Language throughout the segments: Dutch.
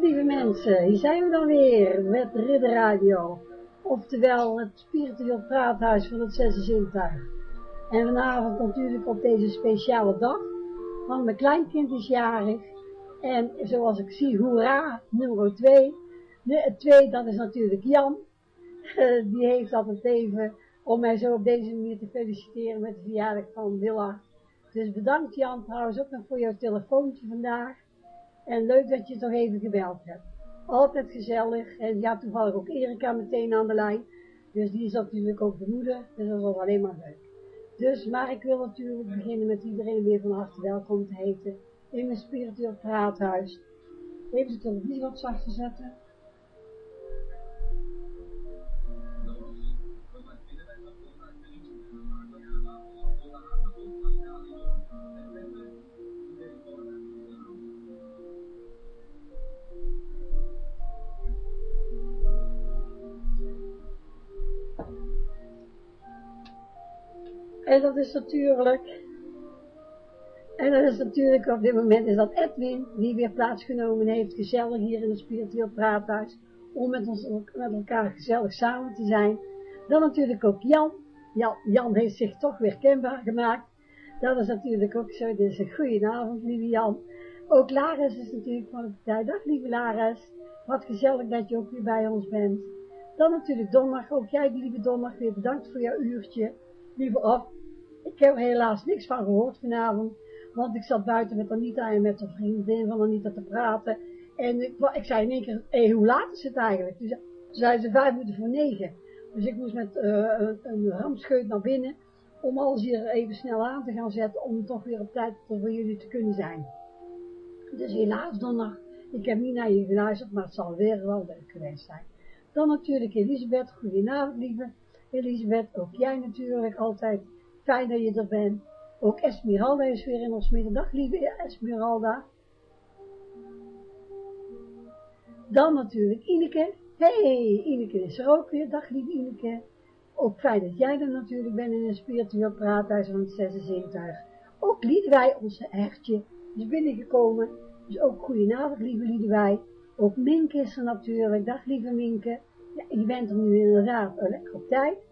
Lieve mensen. Hier zijn we dan weer met Ridder Radio. Oftewel het spiritueel praathuis van het zesde zintuig. En vanavond natuurlijk op deze speciale dag. Want mijn kleinkind is jarig. En zoals ik zie, hoera, nummer 2. De 2, dat is natuurlijk Jan. Die heeft altijd even om mij zo op deze manier te feliciteren met de verjaardag van Willa. Dus bedankt Jan trouwens ook nog voor jouw telefoontje vandaag. En leuk dat je toch even gebeld hebt. Altijd gezellig. En ja, toevallig ook Erika meteen aan de lijn. Dus die is natuurlijk ook de moeder. Dus dat is alleen maar leuk. Dus, maar ik wil natuurlijk beginnen met iedereen weer van harte welkom te heten. In mijn spiritueel praathuis. Even de televisie wat zachter zetten. En dat is natuurlijk, en dat is natuurlijk op dit moment is dat Edwin, die weer plaatsgenomen heeft, gezellig hier in het spiritueel praathuis, om met ons met elkaar gezellig samen te zijn. Dan natuurlijk ook Jan. Jan, Jan heeft zich toch weer kenbaar gemaakt. Dat is natuurlijk ook zo, dus een goedenavond, lieve Jan. Ook Laris is natuurlijk van de partij. Dag, lieve Laris. Wat gezellig dat je ook weer bij ons bent. Dan natuurlijk Donderdag, ook jij, lieve Donderdag, weer bedankt voor jouw uurtje. Lieve af, ik heb helaas niks van gehoord vanavond, want ik zat buiten met Anita en met een vriendin van Anita te praten. En ik, ik zei in één keer, hoe laat is het eigenlijk? Dus zei ze vijf minuten voor negen. Dus ik moest met uh, een, een naar binnen, om alles hier even snel aan te gaan zetten, om toch weer op tijd voor jullie te kunnen zijn. Dus helaas donderdag, ik heb niet naar je geluisterd, maar het zal weer wel leuk geweest zijn. Dan natuurlijk Elisabeth, goedenavond lieve Elisabeth, ook jij natuurlijk altijd Fijn dat je er bent. Ook Esmeralda is weer in ons middendag, lieve Esmeralda. Dan natuurlijk Ineke. Hey, Ineke is er ook weer. Dag lieve Ineke. Ook fijn dat jij er natuurlijk bent in een spiritueel praathuis van het zesde zintuig. Ook wij onze hertje, is binnengekomen. Dus ook goedenavond, lieve Liedewij. Ook Minke is er natuurlijk. Dag lieve Minke. Ja, je bent er nu inderdaad lekker op tijd.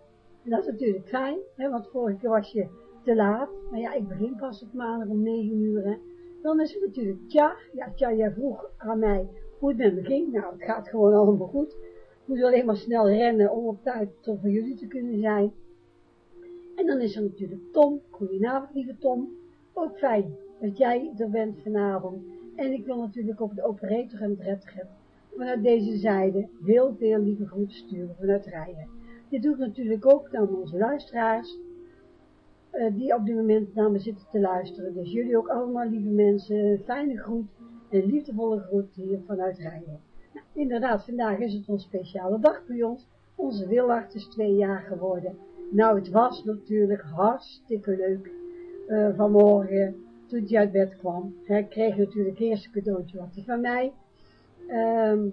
En dat is natuurlijk fijn, hè, want vorige keer was je te laat. Maar ja, ik begin pas op maandag om 9 uur. Hè. Dan is het natuurlijk tja. Ja, tja, jij vroeg aan mij hoe het met me ging. Nou, het gaat gewoon allemaal goed. Ik moet alleen maar snel rennen om op tijd tot voor jullie te kunnen zijn. En dan is er natuurlijk Tom. Goedenavond, lieve Tom. Ook fijn dat jij er bent vanavond. En ik wil natuurlijk op de operator en het redget vanuit deze zijde heel veel lieve groeten sturen vanuit Rijen. Dit doe ik natuurlijk ook naar onze luisteraars, uh, die op dit moment naar me zitten te luisteren. Dus jullie ook allemaal, lieve mensen, fijne groet en liefdevolle groet hier vanuit Rijen. Nou, inderdaad, vandaag is het een speciale dag bij ons. Onze Willard is twee jaar geworden. Nou, het was natuurlijk hartstikke leuk uh, vanmorgen, toen hij uit bed kwam. Hij kreeg natuurlijk eerst een cadeautje wat hij van mij. Um,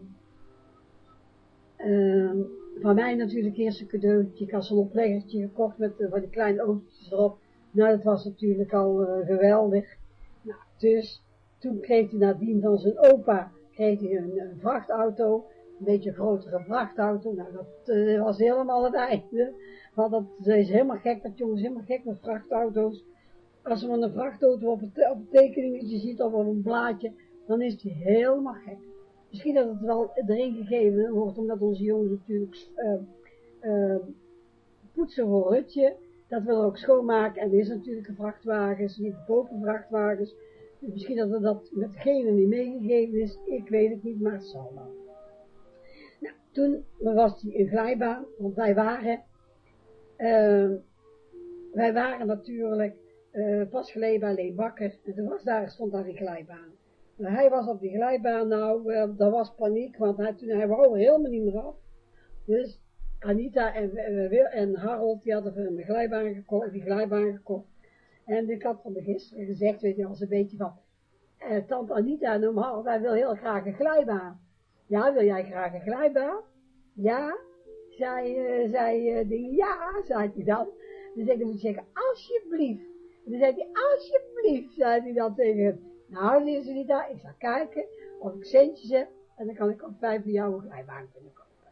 um, van mij natuurlijk eerst een cadeautje. Ik had zo'n opleggertje gekocht met uh, van die kleine autootjes erop. Nou, dat was natuurlijk al uh, geweldig. Nou, dus toen kreeg hij nadien van zijn opa kreeg hij een, een vrachtauto. Een beetje een grotere vrachtauto. Nou, dat uh, was helemaal het einde. Want dat, is helemaal gek. Dat jongen is helemaal gek met vrachtauto's. Als je maar een vrachtauto op het, op het tekeningetje ziet of op een blaadje, dan is hij helemaal gek. Misschien dat het wel erin gegeven wordt, omdat onze jongens natuurlijk uh, uh, poetsen voor hutje. Dat we ook schoonmaken. En er is natuurlijk een vrachtwagens, niet goedkope vrachtwagens. Dus misschien dat er dat met degene niet meegegeven is. Ik weet het niet, maar het zal wel. Nou, toen was hij een glijbaan, want wij waren, uh, wij waren natuurlijk uh, pas geleden bij Bakker. En toen was daar, stond daar een glijbaan. Hij was op die glijbaan, nou, uh, dat was paniek, want hij, toen, hij wou helemaal niet meer af. Dus Anita en, en Harold, die hadden een glijbaan gekocht, die glijbaan gekocht. En ik had van de gisteren gezegd, weet je, als een beetje van, uh, tante Anita en Harold, wij willen heel graag een glijbaan. Ja, wil jij graag een glijbaan? Ja, zei, uh, zei die, ja, zei hij dan. Dan hij, moet zeggen, alsjeblieft. En dan zei hij, alsjeblieft, zei hij dan tegen hem. Nou, ze niet daar. Ik zou kijken als ik centjes heb, en dan kan ik op vijf van jou een glijbaan kunnen kopen.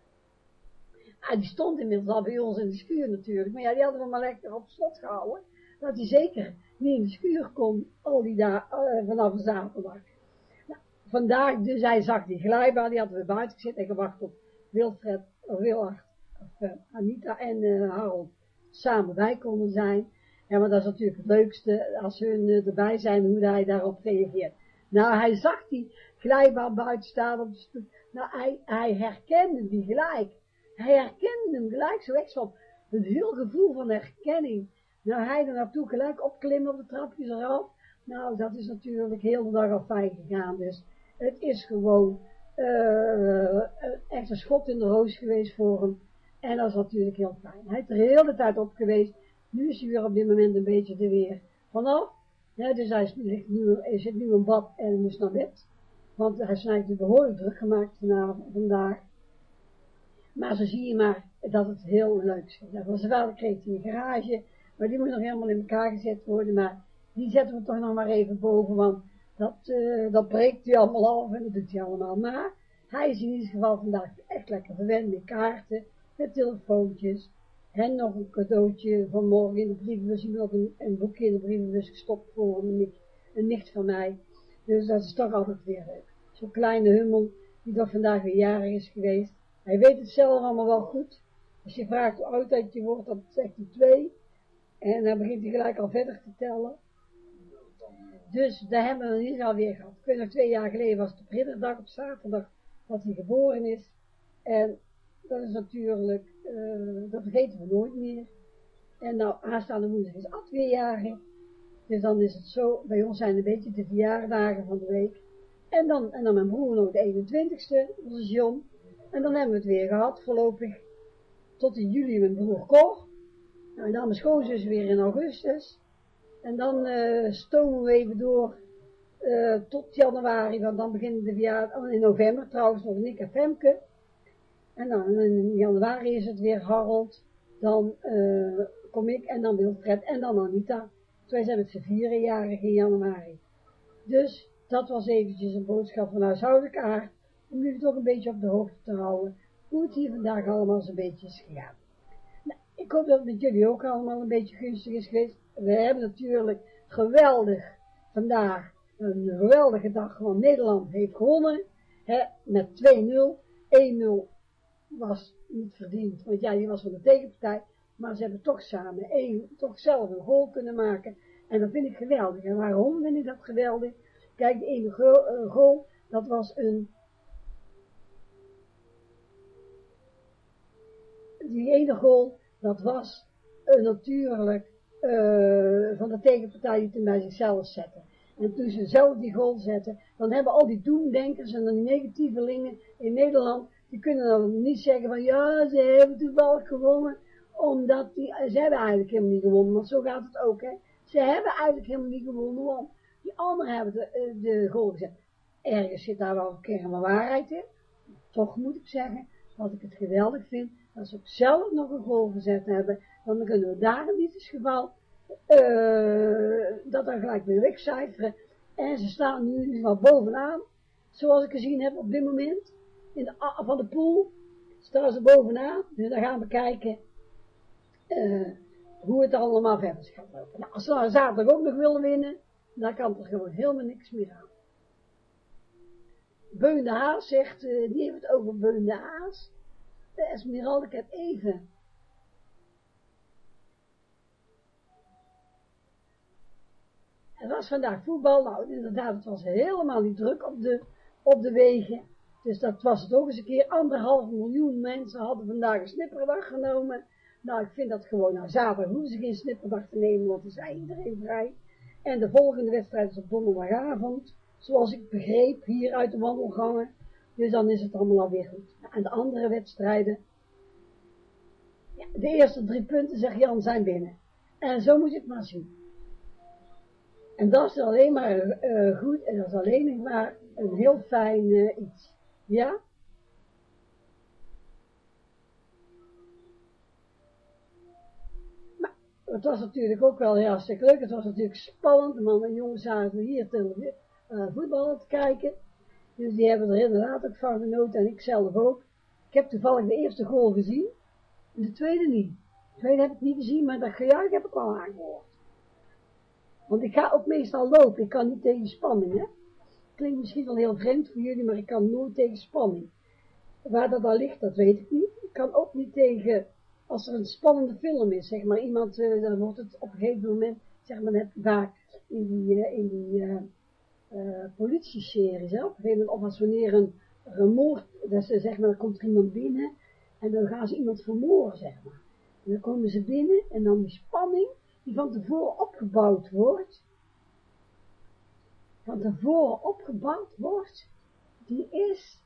Ah, die stond inmiddels al bij ons in de schuur natuurlijk, maar ja, die hadden we maar lekker op slot gehouden, dat hij zeker niet in de schuur kon, al die dagen, uh, vanaf de zaterdag. Nou, vandaag, dus hij zag die glijbaan, die hadden we buiten gezet en gewacht op Wilfred, of Willard, of uh, Anita en uh, Harold samen bij konden zijn. Ja, maar dat is natuurlijk het leukste, als hun erbij zijn, hoe hij daarop reageert. Nou, hij zag die glijbaan buiten staan op de stoep. Nou, hij, hij herkende die gelijk. Hij herkende hem gelijk zo echt van een heel gevoel van herkenning. Nou, hij er naartoe gelijk opklimmen op de trapjes eraf. Nou, dat is natuurlijk heel de dag al fijn gegaan. Dus het is gewoon uh, echt een schot in de roos geweest voor hem. En dat is natuurlijk heel fijn. Hij is er de tijd op geweest. Nu is hij weer op dit moment een beetje er weer vanaf. Ja, dus hij, ligt nu, hij zit nu in bad en moest naar bed. Want hij is eigenlijk behoorlijk druk gemaakt vanavond, vandaag. Maar zo zie je maar dat het heel leuk is. Van zijn vader kreeg hij een garage, maar die moet nog helemaal in elkaar gezet worden. Maar die zetten we toch nog maar even boven, want dat, uh, dat breekt hij allemaal af en dat doet hij allemaal. Maar hij is in ieder geval vandaag echt lekker verwend met kaarten, met telefoontjes. En nog een cadeautje van morgen in de brievenbus. Iemand een, een boekje in de brievenbus gestopt voor een nicht, een nicht van mij. Dus dat is toch altijd weer leuk. Zo'n kleine hummel, die toch vandaag weer jarig is geweest. Hij weet het zelf allemaal wel goed. Als je vraagt hoe oud dat je wordt, dan zegt hij twee. En dan begint hij gelijk al verder te tellen. Dus daar hebben we niet alweer gehad. Ik weet nog twee jaar geleden was op ridderdag op zaterdag dat hij geboren is. En dat is natuurlijk, uh, dat vergeten we nooit meer. En nou, aanstaande woensdag is Ad weer. Dus dan is het zo, bij ons zijn een beetje de verjaardagen van de week. En dan, en dan mijn broer nog de 21ste, onze John. En dan hebben we het weer gehad, voorlopig. Tot in juli mijn broer Cor. Nou, en dan mijn schoonzus weer in augustus. En dan uh, stomen we even door uh, tot januari, want dan beginnen de verjaardag, oh, in november trouwens nog Nick en Femke. En dan in januari is het weer Harold, dan uh, kom ik en dan Wilfred en dan Anita. Dus wij zijn met z'n vieren in januari. Dus dat was eventjes een boodschap van huishoudelijke aard, om jullie toch een beetje op de hoogte te houden, hoe het hier vandaag allemaal zo'n beetje is gegaan. Nou, ik hoop dat het met jullie ook allemaal een beetje gunstig is geweest. We hebben natuurlijk geweldig vandaag een geweldige dag, want Nederland heeft gewonnen, hè, met 2-0, 1-0 was niet verdiend, want ja, die was van de tegenpartij, maar ze hebben toch samen één, toch zelf een goal kunnen maken. En dat vind ik geweldig. En waarom vind ik dat geweldig? Kijk, de ene goal, goal dat was een, die ene goal, dat was uh, natuurlijk uh, van de tegenpartij die het bij zichzelf zetten. En toen ze zelf die goal zetten, dan hebben al die doemdenkers en de negatievelingen in Nederland die kunnen dan niet zeggen van, ja, ze hebben toevallig gewonnen, omdat die, ze hebben eigenlijk helemaal niet gewonnen, want zo gaat het ook, hè. Ze hebben eigenlijk helemaal niet gewonnen, want die anderen hebben de, eh, de goal gezet. Ergens zit daar wel een kern van waarheid in. Toch moet ik zeggen, wat ik het geweldig vind, dat ze ook zelf nog een goal gezet hebben, dan kunnen we daar in dit geval, uh, dat dan gelijk weer wegcijferen. En ze staan nu in ieder geval bovenaan, zoals ik gezien heb op dit moment in de, van de pool, staan ze bovenaan, dus dan gaan we kijken uh, hoe het allemaal verder gaat lopen. Nou, als ze zaterdag ook nog willen winnen, dan kan er gewoon helemaal niks meer aan. Beun de Haas zegt, uh, die heeft het over Beun de Haas. De Esmeralda, ik heb even Het was vandaag voetbal, nou inderdaad, het was helemaal niet druk op de, op de wegen. Dus dat was het ook eens een keer. Anderhalf miljoen mensen hadden vandaag een snipperdag genomen. Nou, ik vind dat gewoon, nou, zaterdag hoeven ze geen snipperdag te nemen, want dan is iedereen vrij. En de volgende wedstrijd is op donderdagavond, zoals ik begreep, hier uit de wandelgangen. Dus dan is het allemaal alweer goed. En de andere wedstrijden, ja, de eerste drie punten, zegt Jan, zijn binnen. En zo moet je het maar zien. En dat is alleen maar uh, goed, en dat is alleen maar een heel fijn uh, iets. Ja? Maar het was natuurlijk ook wel heel hartstikke leuk. Het was natuurlijk spannend. Mannen en jongens zaten hier te uh, voetballen te kijken. Dus die hebben er inderdaad ook van genoten en ik zelf ook. Ik heb toevallig de eerste goal gezien en de tweede niet. De tweede heb ik niet gezien, maar dat gejuich heb ik wel aangehoord. Want ik ga ook meestal lopen, ik kan niet tegen spanning, hè. Klinkt misschien wel heel vreemd voor jullie, maar ik kan nooit tegen spanning. Waar dat dan ligt, dat weet ik niet. Ik kan ook niet tegen, als er een spannende film is, zeg maar, iemand, uh, dan wordt het op een gegeven moment, zeg maar net vaak in die, uh, in die politie-series, hè, op een gegeven moment, of als wanneer een, een moord, dat ze, zeg maar, dan komt er iemand binnen, en dan gaan ze iemand vermoorden, zeg maar. En dan komen ze binnen, en dan die spanning, die van tevoren opgebouwd wordt, van tevoren opgebouwd wordt, die is,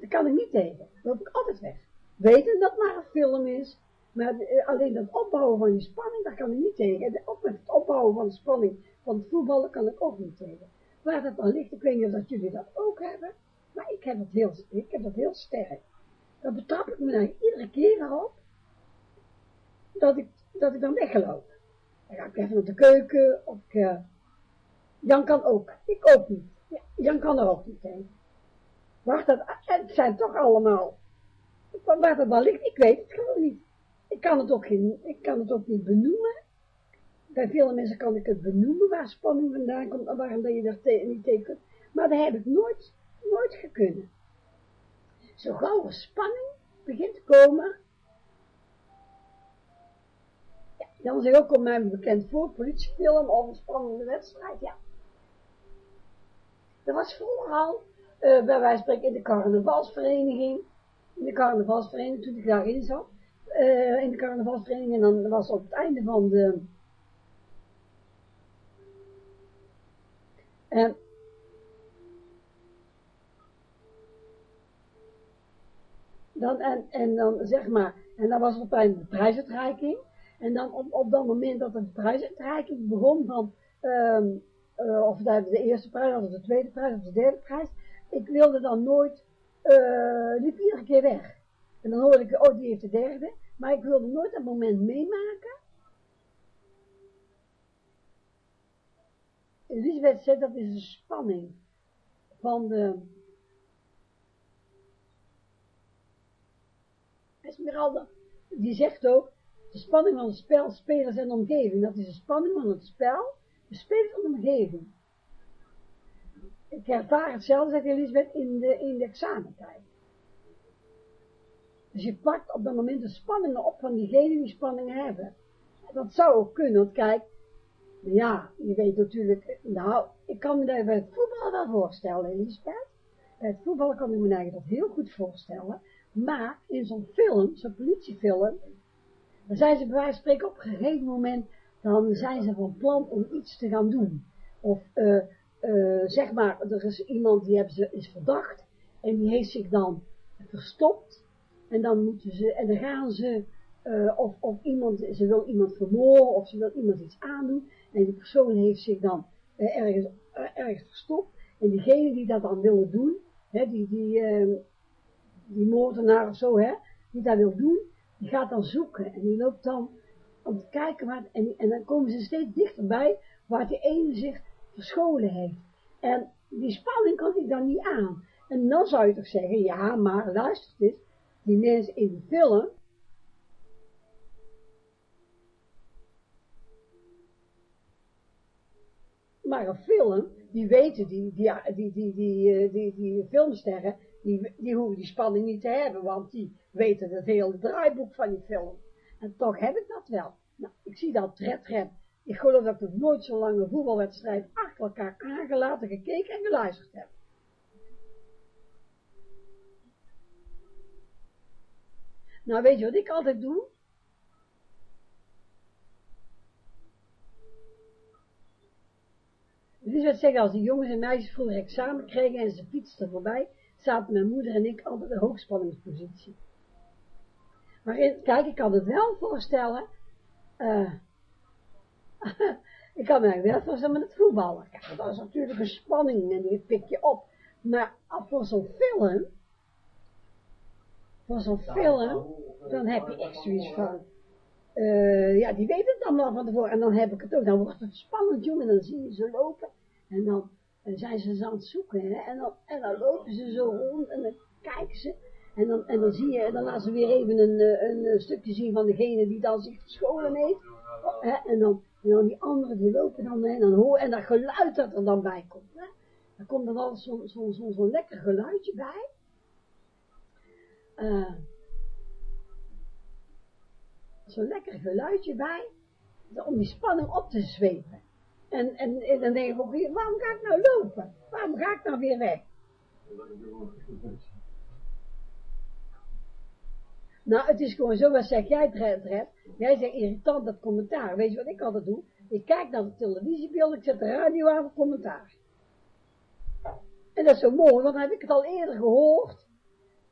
daar kan ik niet tegen. Dat loop ik altijd weg. Weten dat maar een film is, maar alleen dat opbouwen van die spanning, daar kan ik niet tegen. En op het opbouwen van de spanning van het voetballen kan ik ook niet tegen. Waar dat dan ligt, ik weet niet of jullie dat ook hebben, maar ik heb het heel, ik heb dat heel sterk. Dan betrap ik me daar iedere keer op, dat ik, dat ik dan weggeloop. Dan ga ik even naar de keuken, of ik, uh, Jan kan ook, ik ook niet. Ja, Jan kan er ook niet tegen. Wacht, dat, het zijn toch allemaal, waar dat dan ligt, ik weet het gewoon niet. Ik kan het ook, geen, ik kan het ook niet benoemen. Bij vele mensen kan ik het benoemen, waar spanning vandaan komt, en waarom dat je daar niet tegen kunt. Maar dat heb ik nooit, nooit gekunnen. Zo gauw er spanning begint te komen, ja, dan zeg ook op mijn bekend voor, politiefilm of een spannende wedstrijd, ja. Dat was vroeger al, uh, bij wijze van spreken in de carnavalsvereniging, in de carnavalsvereniging, toen ik daarin zat, uh, in de carnavalsvereniging, en dan was op het einde van de, en, dan, en, en dan zeg maar, en dan was het op het einde de prijsuitreiking, en dan op, op dat moment dat de prijsuitreiking begon, dan, um, uh, of de, de eerste prijs, of de tweede prijs, of de derde prijs, ik wilde dan nooit, liep iedere keer weg. En dan hoorde ik, oh die heeft de derde, maar ik wilde nooit dat moment meemaken. Elisabeth zegt, dat is de spanning van de, Esmeralda, die zegt ook, de spanning van het spel, spelers en omgeving, dat is de spanning van het spel, de spelers en de omgeving. Ik ervaar hetzelfde, zegt Elisabeth, in de, in de examentijd. Dus je pakt op dat moment de spanningen op van diegenen die spanningen hebben. Dat zou ook kunnen, want kijk, ja, je weet natuurlijk, nou, ik kan me daar bij het voetbal wel voorstellen, Elisabeth. Bij het voetbal kan ik me eigenlijk dat heel goed voorstellen. Maar in zo'n film, zo'n politiefilm, dan zijn ze bij wijze van spreken op een gegeven moment, dan zijn ze van plan om iets te gaan doen. Of, uh, uh, zeg maar, er is iemand die hebben ze, is verdacht, en die heeft zich dan verstopt, en dan moeten ze, en dan gaan ze, uh, of, of iemand, ze wil iemand vermoorden, of ze wil iemand iets aandoen, en die persoon heeft zich dan ergens, ergens verstopt, en diegene die dat dan willen doen, hè, die, die, die moordenaar of zo, hè, die dat wil doen, die gaat dan zoeken. En die loopt dan om te kijken waar, en, en dan komen ze steeds dichterbij waar de ene zich verscholen heeft. En die spanning kan ik dan niet aan. En dan zou je toch zeggen, ja, maar luister eens, die mensen in de film, maar een film, die weten, die, die, die, die, die, die, die filmsterren, die, die hoeven die spanning niet te hebben, want die weten het hele draaiboek van die film. En toch heb ik dat wel. Nou, ik zie dat red, red. Ik geloof dat ik nog nooit zo'n lange voetbalwedstrijd achter elkaar aangelaten, gekeken en geluisterd heb. Nou, weet je wat ik altijd doe? Dus wat zeggen, als die jongens en meisjes vroeger examen kregen en ze fietsten voorbij, zaten mijn moeder en ik altijd in hoogspanningspositie. Maar kijk, ik kan het wel voorstellen, uh, ik kan me wel voorstellen met het voetballen. Kijk, dat is natuurlijk een spanning en die pik je op. Maar voor zo'n film, voor zo'n film, dan heb je echt zoiets van, uh, ja, die weten het allemaal van tevoren. En dan heb ik het ook, dan wordt het spannend, jongen, dan zie je ze lopen. En dan En zijn ze ze aan het zoeken, hè? En dan, en dan lopen ze zo rond en dan kijken ze. En dan, en dan zie je, en dan laten ze weer even een, eh, een, een stukje zien van degene die dan zich verscholen heeft. Hè? En, dan, dan die anderen die lopen dan, en dan hoor en dat geluid dat er dan bij komt. Hè? Dan komt er wel zo'n zo, zo, zo lekker geluidje bij. Zo'n lekker geluidje bij, om die spanning op te zwepen. En, en, en dan denk ik ook weer, waarom ga ik nou lopen? Waarom ga ik nou weer weg? Nou, het is gewoon zo, wat zeg jij, Dred? Jij zegt irritant dat commentaar. Weet je wat ik altijd doe? Ik kijk naar de televisiebeeld, ik zet de radio aan voor commentaar. En dat is zo mooi, want dan heb ik het al eerder gehoord.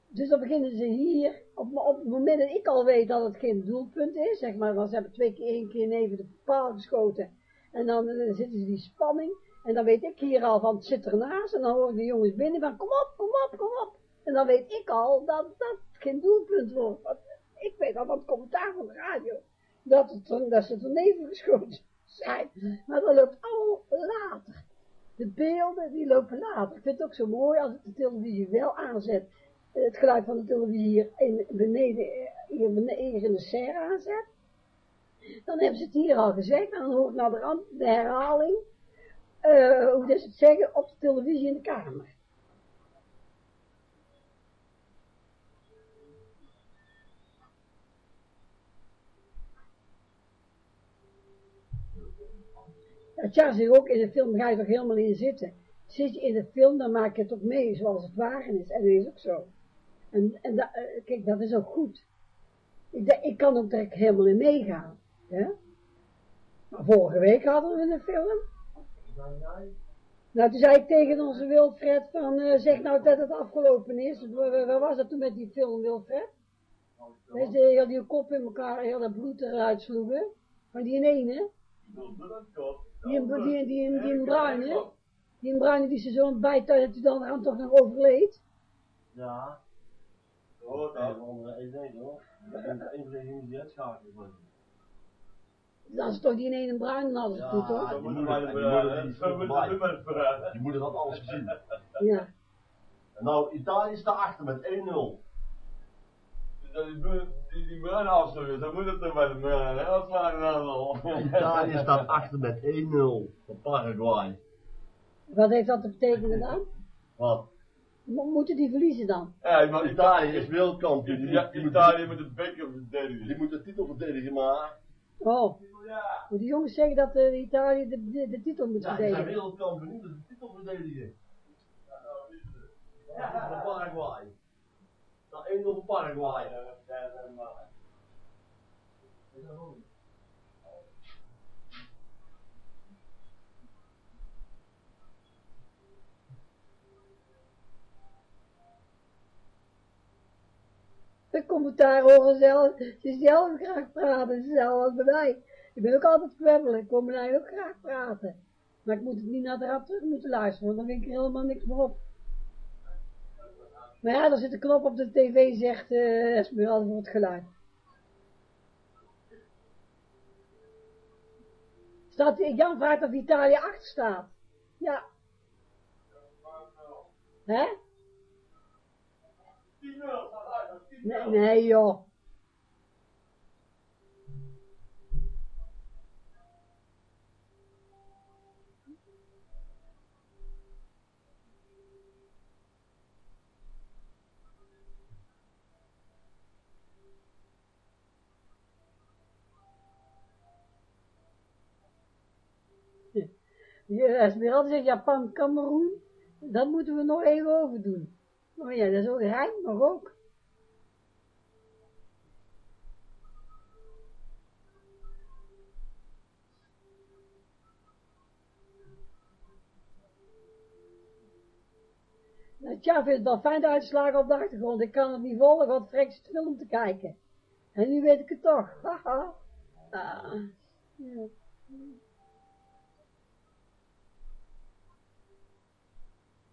Dus dan beginnen ze hier, op, op het moment dat ik al weet dat het geen doelpunt is, zeg maar, want ze hebben twee keer, één keer neven de paal geschoten. En dan, dan zitten ze die spanning. En dan weet ik hier al van, het zit ernaast. En dan horen de jongens binnen van, kom op, kom op, kom op. En dan weet ik al dat dat geen doelpunt wordt. Want ik weet al het commentaar van de radio. Dat, het, dat ze geschoten zijn. Maar dat loopt allemaal later. De beelden, die lopen later. Ik vind het ook zo mooi als ik de televisie wel aanzet. Het geluid van de televisie hier in, beneden, hier, beneden, in de serre aanzet. Dan hebben ze het hier al gezegd. En dan hoor ik naar de, de herhaling. Uh, hoe ze het zeggen, op de televisie in de kamer. Ja, Charles zegt ook, in de film ga je toch helemaal in zitten. Zit je in de film, dan maak je het mee zoals het waren is. En dat is ook zo. En, en uh, kijk, dat is ook goed. Ik, kan ook direct helemaal in meegaan. Ja? Maar vorige week hadden we een film. Nou, toen zei ik tegen onze Wilfred van, uh, zeg nou dat het afgelopen is. Waar was dat toen met die film, Wilfred? Dat ze die kop in elkaar, heel dat bloed eruit sloegen. Maar die in één, hè? Die, die, die, die, die in bruine, die in bruine die ze zo'n bijt dat hij dan aan toch nog overleed. Ja. Hoort dat? Ik denk hoor. Een van de die uitschakelen worden. Dat is toch die in een bruin hadden ze goed, toch? Je moet het had alles gezien. Ja. Nou, Italië staat achter met 1-0. Die, die, die bruin afsturen, dan moet het toch bij de bruin, hè? Wat dan al? Italië staat achter met 1-0 van Paraguay. Wat heeft dat te betekenen dan? Wat? Mo moeten die verliezen dan? Ja, maar Italië is wereldkampioen. Die, ja, Italië moet het beker verdedigen. Die moet de titel verdedigen, maar... Oh. Ja. Moet die jongens zeggen dat uh, Italië de, de, de, titel moet Ja, die verdedigen? zijn wereldkampioen, moeten de titel verdedigen. Ja, van Paraguay. Dat 1-0 voor Paraguay. De commentaar horen zelf, ze zelf graag praten, zelf bij mij. Ik ben ook altijd kwebbelen, ik kom mij ook graag praten. Maar ik moet het niet naar de raad terug moeten luisteren, want dan vind ik er helemaal niks meer op. Maar ja, er zit een knop op de tv, zegt uh, Esmeralda voor het geluid. Staat, Jan vraagt of Italië achter staat. Ja. Hè? Nee, nee joh. Esmeralda zegt Japan, Cameroen, dat moeten we nog even over doen. Maar ja, dat is ook Rijn nog ook. Tja, het wel fijn de uitslagen op de achtergrond. Ik kan het niet volgen, wat vreks het film te kijken. En nu weet ik het toch. Haha. Ah.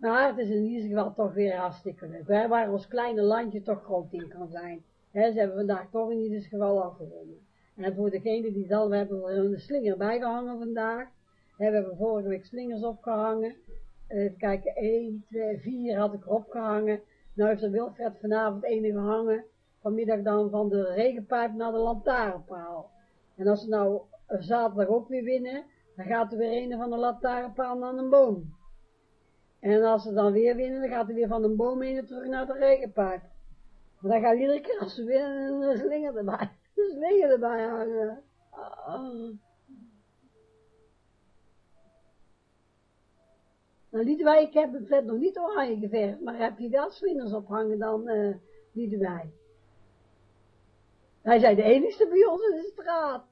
Maar het is in ieder geval toch weer hartstikke leuk. Hè, waar ons kleine landje toch groot in kan zijn. Hè, ze hebben vandaag toch in ieder geval al gewonnen. En voor degene die zal, we hebben een slinger bijgehangen vandaag. Hè, we hebben vorige week slingers opgehangen. even kijken, 1, 2, 4 had ik erop gehangen. Nou heeft er Wilfred vanavond ene gehangen, vanmiddag dan van de regenpijp naar de lantaarnpaal. En als ze nou zaterdag ook weer winnen, dan gaat er weer een van de lantaarnpaal naar een boom. En als ze dan weer winnen, dan gaat er weer van een boom heen terug naar de regenpijp. Maar dan gaat iedere keer als ze winnen, een slinger erbij, een slinger erbij hangen. Ah. Nou, ik heb het vet nog niet oranje geverfd, maar heb je wel slingers ophangen dan, uh, Liedewij? Hij zei de enigste bij ons in de straat.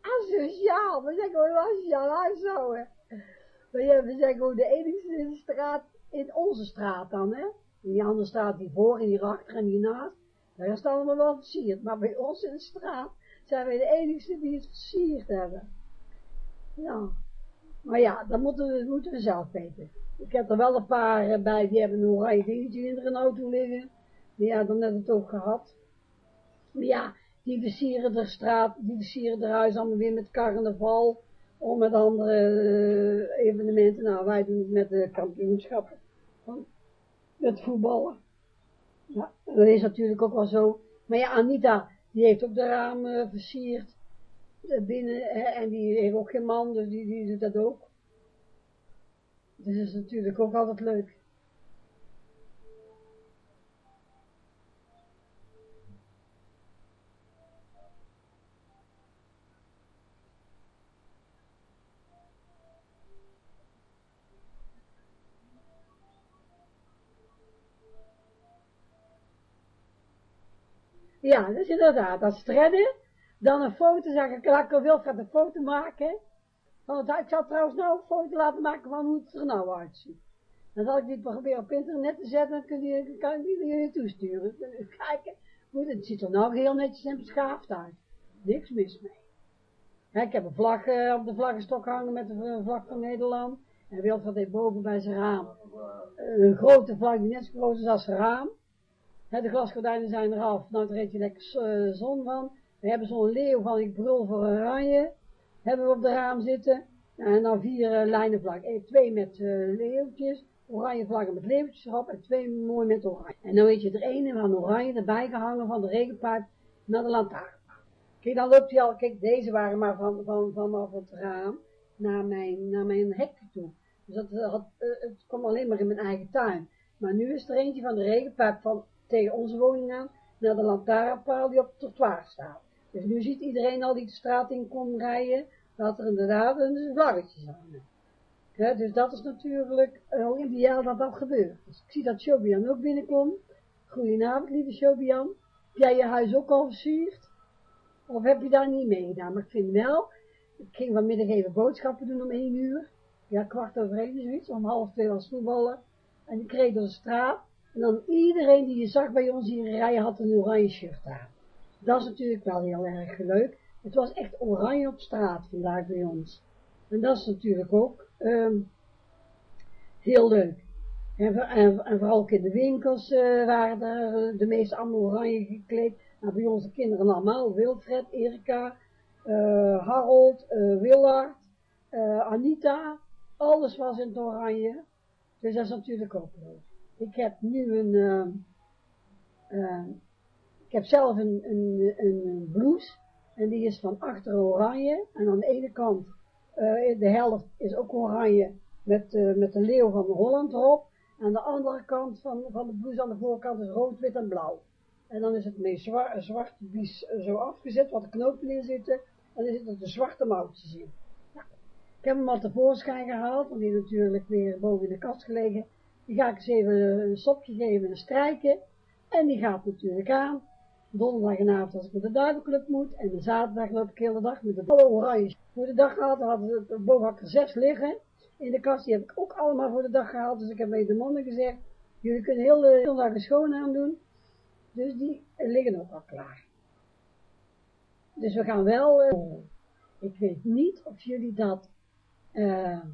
Asociaal, we zijn gewoon asociaal huishouden. We zijn gewoon de enigste in straat, in onze straat dan, hè. In die andere straat, die voor en die achter en die naast, daar is het allemaal wel versierd. Maar bij ons in de straat zijn wij de enigste die het versierd hebben. Ja. Maar ja, dat moeten we, moeten we zelf weten. Ik heb er wel een paar eh, bij, die hebben een oranje dingetje in een auto liggen. Die hadden net het ook gehad. Maar ja, die versieren de straat, die versieren de huis allemaal weer met carnaval. Of met andere uh, evenementen. Nou, wij doen het met de kampioenschappen. Met voetballen. Ja, dat is natuurlijk ook wel zo. Maar ja, Anita, die heeft ook de ramen versierd binnen, hè, en die heeft ook geen man, dus die, die doet dat ook. Dus dat is natuurlijk ook altijd leuk. Ja, dat is inderdaad, dat stredden, dan een foto, zeg ik, laat ik Wilfred een foto maken. Want ik zal trouwens nou een foto laten maken van hoe het er nou uitziet. Dan zal ik dit proberen op internet te zetten, dan kan ik die jullie toesturen. Kijken, goed, het ziet er nou heel netjes en beschaafd uit. Niks mis mee. Ik heb een vlag uh, op de vlaggenstok hangen met de vlag van Nederland. En Wilfred heeft boven bij zijn raam uh, een grote vlag die net zo groot is als zijn raam. De glasgordijnen zijn eraf, nou daar heeft je lekker uh, zon van. We hebben zo'n leeuw van ik brul voor oranje, hebben we op de raam zitten. En dan vier uh, lijnen vlag. E twee met uh, leeuwtjes, oranje vlaggen met leeuwtjes erop en twee mooi met oranje. En dan weet je er ene van oranje erbij gehangen van de regenpijp naar de lantaarn. Kijk, dan loopt hij al, kijk, deze waren maar van, van, vanaf het raam naar mijn, naar mijn hek toe. Dus dat het kwam alleen maar in mijn eigen tuin. Maar nu is er eentje van de regenpijp van tegen onze woning aan naar de lantaarnpaal die op het trottoir staat. Dus nu ziet iedereen al die de straat in komt rijden, dat er inderdaad een vlaggetje. Ja, dus dat is natuurlijk heel ideaal dat dat gebeurt. Dus ik zie dat Shobian ook binnenkomt. Goedenavond, lieve Shobian. Heb jij je huis ook al versierd? Of heb je daar niet mee gedaan? Maar ik vind wel, ik ging vanmiddag even boodschappen doen om één uur. Ja, kwart over één zoiets, om half twee was voetballen. En ik kreeg door de straat. En dan iedereen die je zag bij ons hier rijden had een oranje shirt aan. Dat is natuurlijk wel heel erg leuk. Het was echt oranje op straat vandaag bij ons. En dat is natuurlijk ook um, heel leuk. En, vooral ook in de winkels uh, waren er de meeste allemaal oranje gekleed. Nou, bij onze kinderen allemaal. Wilfred, Erika, uh, Harold, uh, Willard, Anita. Alles was in het oranje. Dus dat is natuurlijk ook leuk. Ik heb nu een ik heb zelf een, een, een blouse en die is van achter oranje en aan de ene kant, uh, de helft is ook oranje met, met de leeuw van Holland erop. Aan de andere kant van, van de blouse aan de voorkant is rood, wit en blauw. En dan is het met zwart, bies zo afgezet, wat de knopen in zitten. En dan zitten de zwarte moutjes in. Nou, ik heb hem al tevoorschijn gehaald, want die natuurlijk weer boven in de kast gelegen. Die ga ik eens even een sopje geven en strijken. En die gaat natuurlijk aan donderdagavond als ik met de duivenclub moet, en de zaterdag loop ik de hele dag met de alle oranje. Voor de dag gehad, hadden ze boven er zes liggen in de kast, die heb ik ook allemaal voor de dag gehaald, dus ik heb bij de mannen gezegd, jullie kunnen heel de hele dag een schoon aan doen, dus die liggen ook al klaar. Dus we gaan wel, uh, ik weet niet of jullie dat, uh,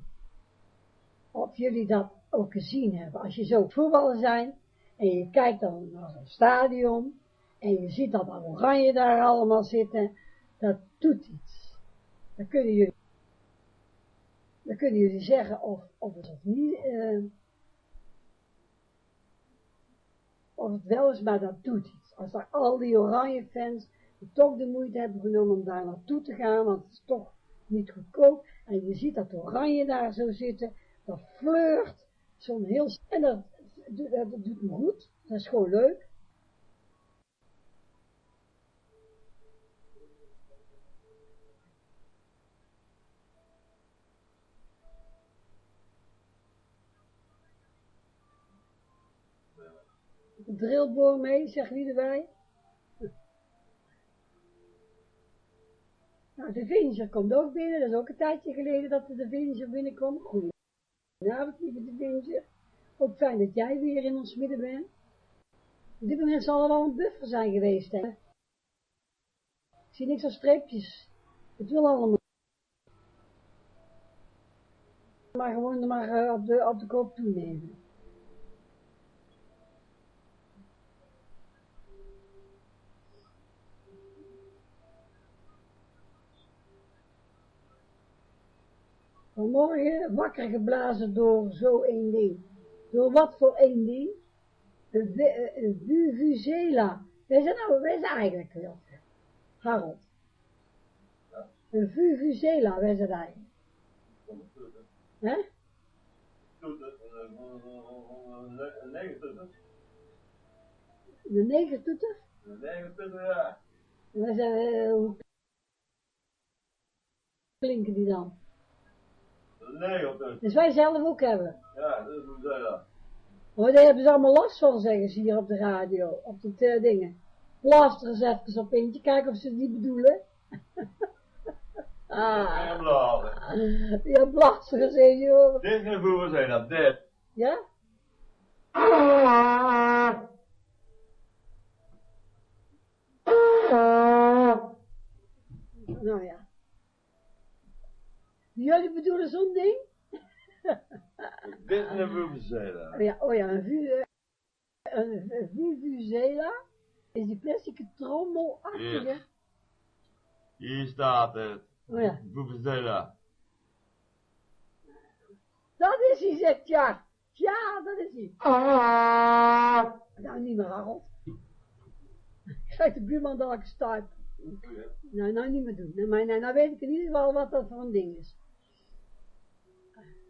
of jullie dat ook gezien hebben, als je zo voetballen zijn, en je kijkt dan naar zo'n stadion, en je ziet dat oranje daar allemaal zitten, dat doet iets. Dan kunnen jullie, Dan kunnen jullie zeggen of, of het of niet, uh, of het wel is, maar dat doet iets. Als daar al die oranje fans toch de moeite hebben genomen om daar naartoe te gaan, want het is toch niet goedkoop, en je ziet dat oranje daar zo zitten, dat flirt, zo'n heel, en dat, doet me goed, dat is gewoon leuk. drillboor mee, zegt wie erbij? Nou, de Vinger komt ook binnen, dat is ook een tijdje geleden dat de Vinger binnenkwam. Goedenavond, lieve Vinger. Ook fijn dat jij weer in ons midden bent. Op dit moment zal er wel een buffer zijn geweest, hè. Ik zie niks als streepjes. Het wil allemaal. Maar gewoon maar uh, op, de, op de kop toenemen. Vanmorgen wakker geblazen door zo één ding. Door wat voor één ding? Een vuvuzela. Wij zijn nou, wij zijn eigenlijk wel. Harold. Een vuvuzela, wij zijn eigenlijk. Hè? Een negertoeter. De negertoeter? Een negertoeter, ja. Wij zijn, hoe klinken die dan? Nee, op de... Dus wij zelf ook hebben. Ja, dat is hoe zij dat. Maar daar hebben ze allemaal last van, zeggen ze hier op de radio, op de uh, dingen. Plaster eens even op eentje, kijken of ze het niet bedoelen. ah. Ja, plaster eens een, joh. Dit is hoe zijn dat, dit. Ja? Nou ja. Jullie bedoelen zo'n ding? Dit is een vuvuzela. Ja, oh ja, een, vu, een, vuvuzela is die plastic trommelachtige. Hier. Hier staat het. Oh ja. Vuvuzela. Dat is hij, zegt ja. Ja, dat is hij. Nou, niet meer, Harold. Kijk, de buurman dat ik start. Nou, nou niet meer doen. Nou, maar, nou, nou weet ik in ieder geval wat dat voor een ding is.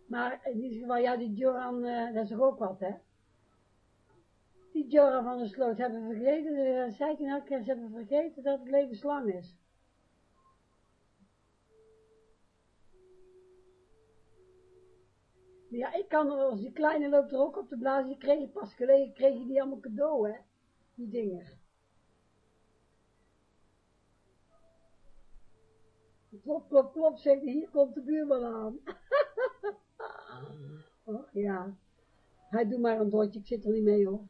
Maar in ieder geval, ja, die Joran, uh, dat is toch ook wat, hè? Die Joran van de Sloot hebben vergeten, uh, zei hij nou, ze hebben vergeten dat het levenslang is. Ja, ik kan er, als die kleine loopt er ook op de blazen, die kreeg je pas geleden, kreeg je die allemaal cadeau, hè? Die dingen. Klop, klop, klop, zegt hij, hier komt de buurman aan. Och ja, hij doet maar een dotje, ik zit er niet mee hoor.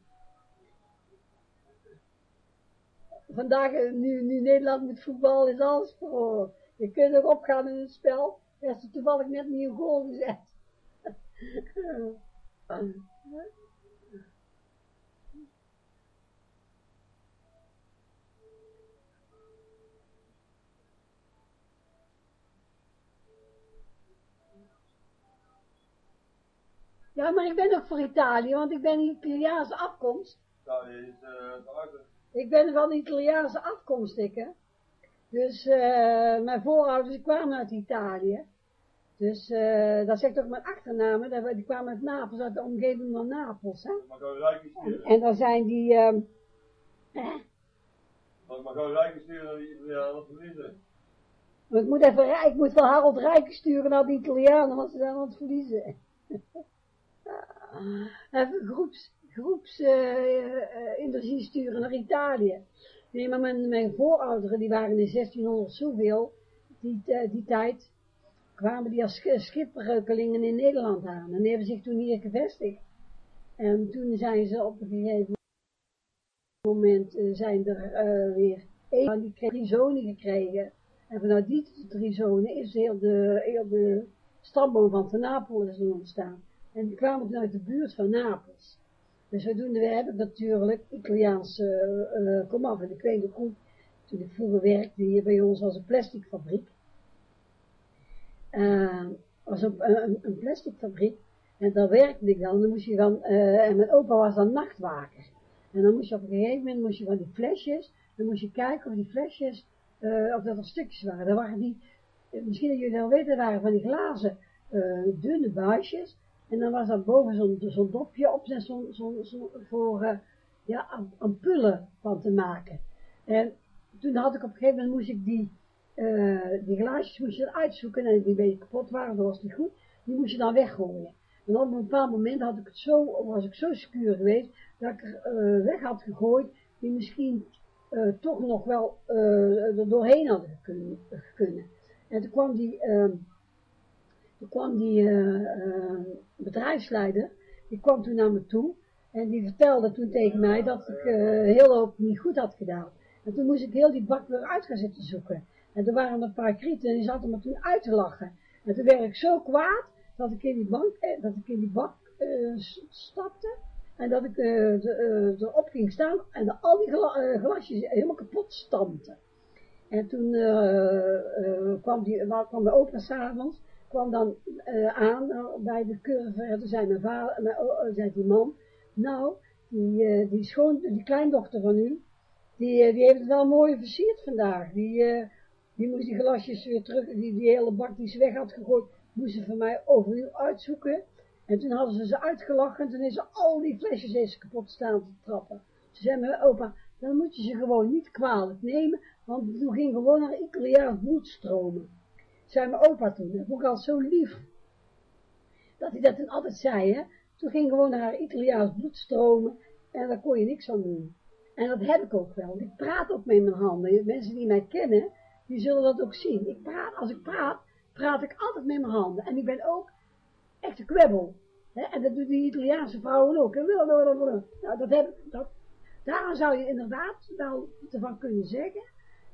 Vandaag, eh, nu, nu Nederland met voetbal is alles voor. Je kunt ook opgaan in het spel. Er is toevallig net niet een goal gezet. Ja, maar ik ben ook voor Italië, want ik ben Italiaanse afkomst. Italië is uh, Ik ben van Italiaanse afkomst, ik, hè. Dus uh, mijn voorouders kwamen uit Italië. Dus uh, dat zegt ook mijn achternaam, die kwamen uit Napels, uit de omgeving van Napels, hè. Maar gaan rijken sturen. En, en dan zijn die, um, eh? Maar gaan rijken sturen naar die Italianen verliezen. Maar ik moet even, ik moet van Harold Rijken sturen naar de Italianen, want ze zijn aan het verliezen. even groeps, groeps uh, uh, sturen naar Italië. Nee, maar mijn, mijn voorouderen, die waren in 1600 zoveel, die, uh, die tijd, kwamen die als schipbreukelingen in Nederland aan. En die hebben zich toen hier gevestigd. En toen zijn ze op een gegeven moment, uh, zijn er weer een van die drie zonen gekregen. En vanuit die drie zonen is heel de, heel de stamboom van Ten Napels ontstaan. En die kwamen uit de buurt van Napels. Dus zodoende heb ik natuurlijk Italiaanse uh, komaf. En ik weet nog goed, toen ik vroeger werkte hier bij ons als een plasticfabriek. Uh, was een, een, een plasticfabriek. En daar werkte ik dan. Dan moest je dan, uh, en mijn opa was dan nachtwaker. En dan moest je op een gegeven moment, moest je van die flesjes, dan moest je kijken of die flesjes, of dat er stukjes waren. Dan waren die, misschien dat jullie al weten, waren van die glazen, dunne buisjes. En dan was er boven zo'n zo'n dopje op, zo'n zo, zo, voor, uh, ja, ampullen van te maken. En toen had ik op een gegeven moment, moest ik die, die glaasjes moest je uitzoeken en die een beetje kapot waren, dat was niet goed. Die moest je dan weggooien. En op een bepaald moment had ik het zo, was ik zo secuur geweest, dat ik er uh, weg had gegooid, die misschien toch nog wel uh, er doorheen hadden kunnen. En toen kwam die, toen kwam die bedrijfsleider, die kwam toen naar me toe, en die vertelde toen tegen mij dat ik heel hoop niet goed had gedaan. En toen moest ik heel die bak weer uit gaan zitten zoeken. En er waren een paar krieten en die zaten me toen uit te lachen. En toen werd ik zo kwaad, dat ik in die bank, eh, dat ik in die bak uh, stapte en dat ik uh, uh, erop ging staan en de, al die gla glasjes helemaal kapot stampte. En toen kwam, die, kwam de opa s'avonds, kwam dan aan bij de curve en toen zei mijn vader, mijn, zei die man, nou, die, die, schoon, die kleindochter van u, die, die heeft het wel mooi versierd vandaag. Die, die moest die glasjes weer terug, die, die hele bak die ze weg had gegooid, moesten van mij overnieuw uitzoeken. En toen hadden ze ze uitgelachen en toen is ze al die flesjes eens kapot staan te trappen. Ze zei mijn opa, dan moet je ze gewoon niet kwalijk nemen, want toen ging gewoon naar Italiaans bloed stromen. Zei mijn opa toen, dat vond ik al zo lief. Dat hij dat toen altijd zei, hè. Toen ging gewoon naar Italiaans bloed stromen en daar kon je niks aan doen. En dat heb ik ook wel. Ik praat ook met mijn handen. Mensen die mij kennen, die zullen dat ook zien. Ik praat, als ik praat, praat ik altijd met mijn handen. En ik ben ook echt een kwebbel. Hè? En dat doen die Italiaanse vrouwen ook. Nou, dat heb, dat, daaraan zou je inderdaad wel ervan kunnen zeggen.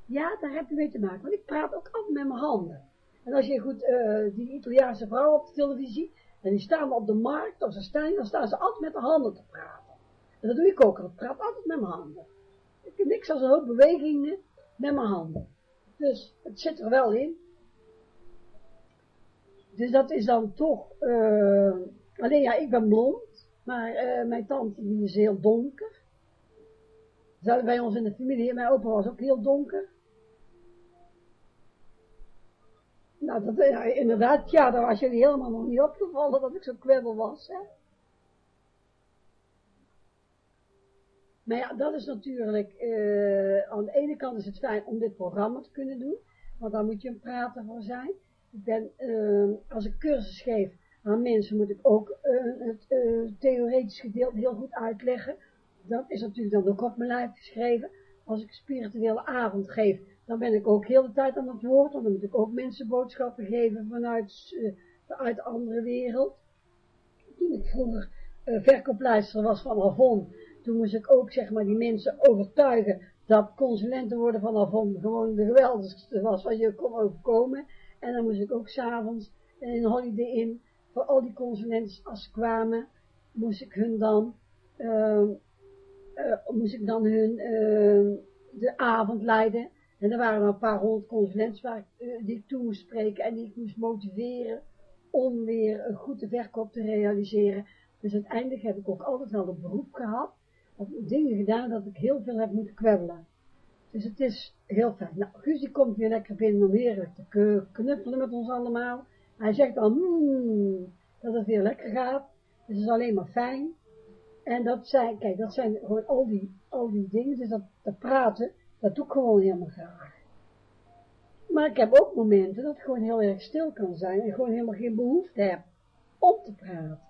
Ja, daar heb je mee te maken. Want ik praat ook altijd met mijn handen. En als je goed uh, die Italiaanse vrouwen op de televisie, en die staan op de markt, of ze staan, dan staan ze altijd met de handen te praten. En dat doe ik ook. Ik praat altijd met mijn handen. Ik heb niks als een hoop bewegingen met mijn handen. Dus het zit er wel in. Dus dat is dan toch, uh, alleen ja, ik ben blond, maar uh, mijn tante die is heel donker. Zelfs bij ons in de familie, mijn opa was ook heel donker. Nou, dat, ja, inderdaad, ja, daar was jullie helemaal nog niet opgevallen dat ik zo kwebbel was, hè. Maar ja, dat is natuurlijk, uh, aan de ene kant is het fijn om dit programma te kunnen doen, want daar moet je een prater voor zijn. Ik ben, uh, als ik cursus geef aan mensen, moet ik ook het theoretisch gedeelte heel goed uitleggen. Dat is natuurlijk dan ook op mijn lijf geschreven. Als ik spirituele avond geef, dan ben ik ook heel de tijd aan het woord, want dan moet ik ook mensen boodschappen geven vanuit uit de andere wereld. Toen ik vroeger verkooplijster was van Avon, toen moest ik ook zeg maar die mensen overtuigen dat consulenten worden van Avon gewoon de geweldigste was wat je kon overkomen. En dan moest ik ook s'avonds in Holiday Inn, voor al die consulenten als ze kwamen, moest ik hun dan, uh, uh, moest ik dan hun uh, de avond leiden. En er waren een paar honderd consulenten waar ik, die ik toe moest spreken en die ik moest motiveren om weer een goede verkoop te realiseren. Dus uiteindelijk heb ik ook altijd wel een beroep gehad, of dingen gedaan dat ik heel veel heb moeten kwebbelen. Dus het is heel fijn. Nou, Guus die komt weer lekker binnen om heerlijk te knuffelen met ons allemaal. Hij zegt al, hmm, dat het weer lekker gaat. Dus het is alleen maar fijn. En dat zijn, kijk, dat zijn gewoon al die, al die dingen. Dus dat, dat praten, dat doe ik gewoon helemaal graag. Maar ik heb ook momenten dat ik gewoon heel erg stil kan zijn. En gewoon helemaal geen behoefte heb om te praten.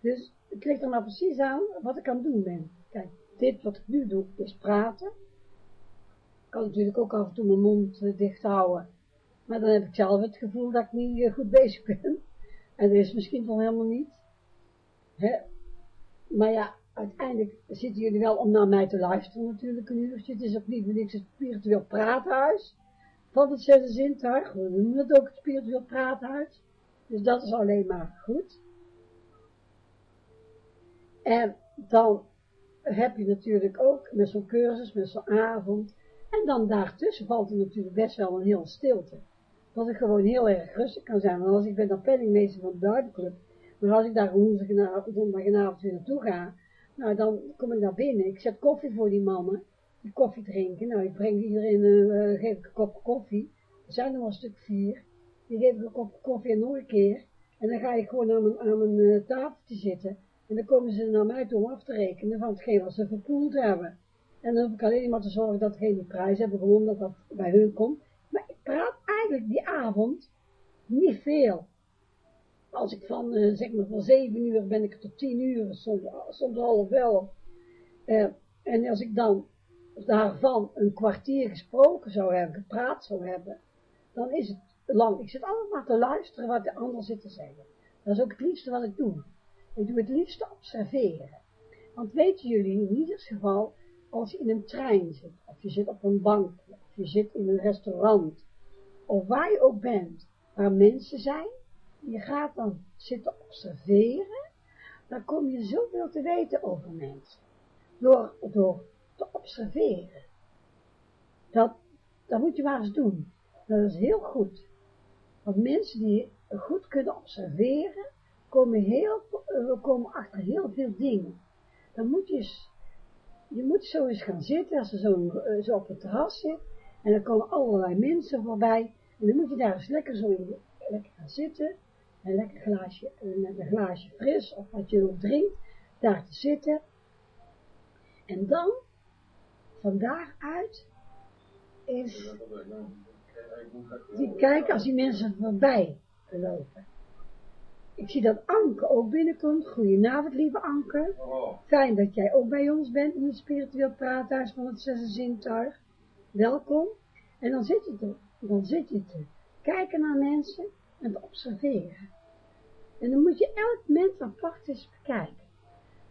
Dus het ligt er maar precies aan wat ik aan het doen ben. Kijk, dit wat ik nu doe is praten kan natuurlijk ook af en toe mijn mond uh, dicht houden. Maar dan heb ik zelf het gevoel dat ik niet uh, goed bezig ben. En dat is misschien wel helemaal niet. Hè? Maar ja, uiteindelijk zitten jullie wel om naar mij te luisteren natuurlijk een uurtje. Het is ook niet niks het spiritueel praathuis van het zesde zintuig. We noemen het ook het spiritueel praathuis. Dus dat is alleen maar goed. En dan heb je natuurlijk ook met zo'n cursus, met zo'n avond, en dan daartussen valt er natuurlijk best wel een heel stilte. dat ik gewoon heel erg rustig kan zijn. Want als ik ben dan penningmeester van de duivenclub, maar als ik daar woensdagavond, zondagavond weer naartoe ga, nou dan kom ik naar binnen, ik zet koffie voor die mannen, die koffie drinken, nou ik breng iedereen, uh, geef ik een kop koffie, er zijn er maar een stuk vier, die geef ik een kop koffie en nog een keer, en dan ga ik gewoon aan mijn, aan mijn uh, tafeltje zitten, en dan komen ze naar mij toe om af te rekenen van hetgeen wat ze verpoeld hebben. En dan hoef ik alleen maar te zorgen dat die prijs hebben gewonnen, dat dat bij hun komt. Maar ik praat eigenlijk die avond niet veel. Als ik van, uh, zeg maar, van zeven uur ben ik tot tien uur, soms, soms half elf. Uh, en als ik dan daarvan een kwartier gesproken zou hebben, gepraat zou hebben, dan is het lang. Ik zit altijd maar te luisteren wat de ander zit te zeggen. Dat is ook het liefste wat ik doe. Ik doe het liefste observeren. Want weten jullie, in ieder geval, als je in een trein zit, of je zit op een bank, of je zit in een restaurant, of waar je ook bent, waar mensen zijn, je gaat dan zitten observeren, dan kom je zoveel te weten over mensen. Door, door te observeren. Dat, dat moet je maar eens doen. Dat is heel goed. Want mensen die goed kunnen observeren, komen, heel, we komen achter heel veel dingen. Dan moet je je moet zo eens gaan zitten, als je zo, zo op het terras zit, en dan komen allerlei mensen voorbij, en dan moet je daar eens lekker zo in, lekker gaan zitten, een lekker glaasje, een, een glaasje fris, of wat je ook drinkt, daar te zitten, en dan, van daaruit, is, die kijken als die mensen voorbij lopen. Ik zie dat Anke ook binnenkomt. Goedenavond, lieve Anke. Fijn dat jij ook bij ons bent in het spiritueel praathuis van het zesde zintuig. Welkom. En dan zit je te, dan zit je te kijken naar mensen en te observeren. En dan moet je elk mens apart eens bekijken.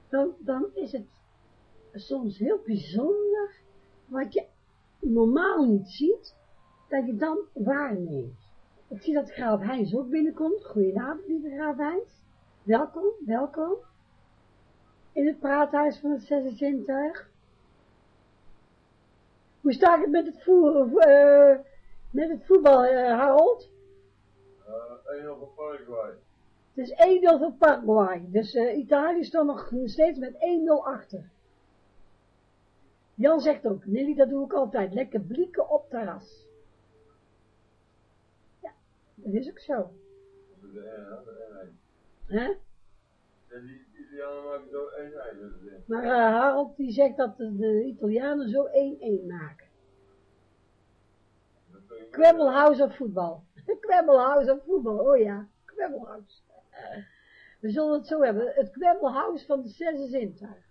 Dan, dan is het soms heel bijzonder wat je normaal niet ziet, dat je dan waarneemt. Ik zie dat graaf Heinz ook binnenkomt. Goedenavond, lieve graaf Heinz. Welkom, welkom. In het praathuis van het zesde zintuig. Hoe staat het met het, voer, uh, met het voetbal, uh, Harold? Uh, 1-0 voor Paraguay. Het is 1-0 voor Paraguay. Dus uh, Italië staat nog steeds met 1-0 achter. Jan zegt ook, Nelly, dat doe ik altijd. Lekker blikken op terras. Dat is ook zo. Hè? En die Italianen maken zo 1-1. Maar uh, Harold die zegt dat de, Italianen zo 1-1 maken. Kwebbelhouse of voetbal. Kwebbelhouse of voetbal, oh ja. Kwebbelhouse. We zullen het zo hebben. Het Kwebbelhouse van de zesde zintuig.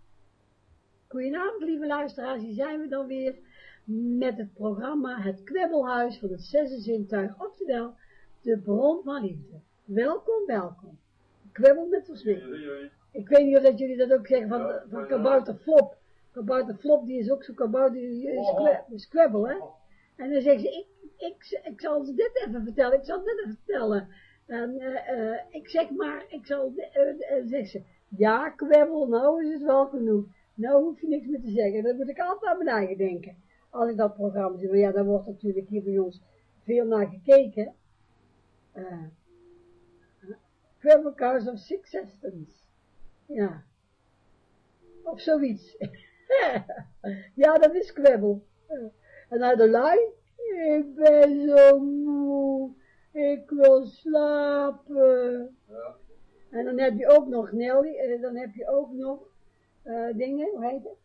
Goedenavond lieve luisteraars, hier zijn we dan weer met het programma Het Kwebbelhuis van het zesde zintuig. Oftewel, de bron van liefde. Welkom, welkom. Kwebbel met ons mee. Ik weet niet of dat jullie dat ook zeggen van, ja, van kabouter Flop. Kabouter Flop, die is ook zo kabouter, die is, oh. kwebbel, hè. En dan zeggen ze, ik, ik, ik zal ze dit even vertellen, ik zal dit even vertellen. En uh, ik zeg maar, ik zal, uh, uh, zegt ze, ja, kwebbel, nou is het wel genoeg. Nou hoef je niks meer te zeggen, dan moet ik altijd aan mijn eigen denken. Als ik dat programma zie, maar ja, daar wordt natuurlijk hier bij ons veel naar gekeken uh, Quibble of Six. Ja. Of zoiets. ja, dat is kwebbel. En naar de lijn, ik ben zo moe, ik wil slapen. Ja. En dan heb je ook nog Nelly, en dan heb je ook nog uh, dingen, hoe heet het?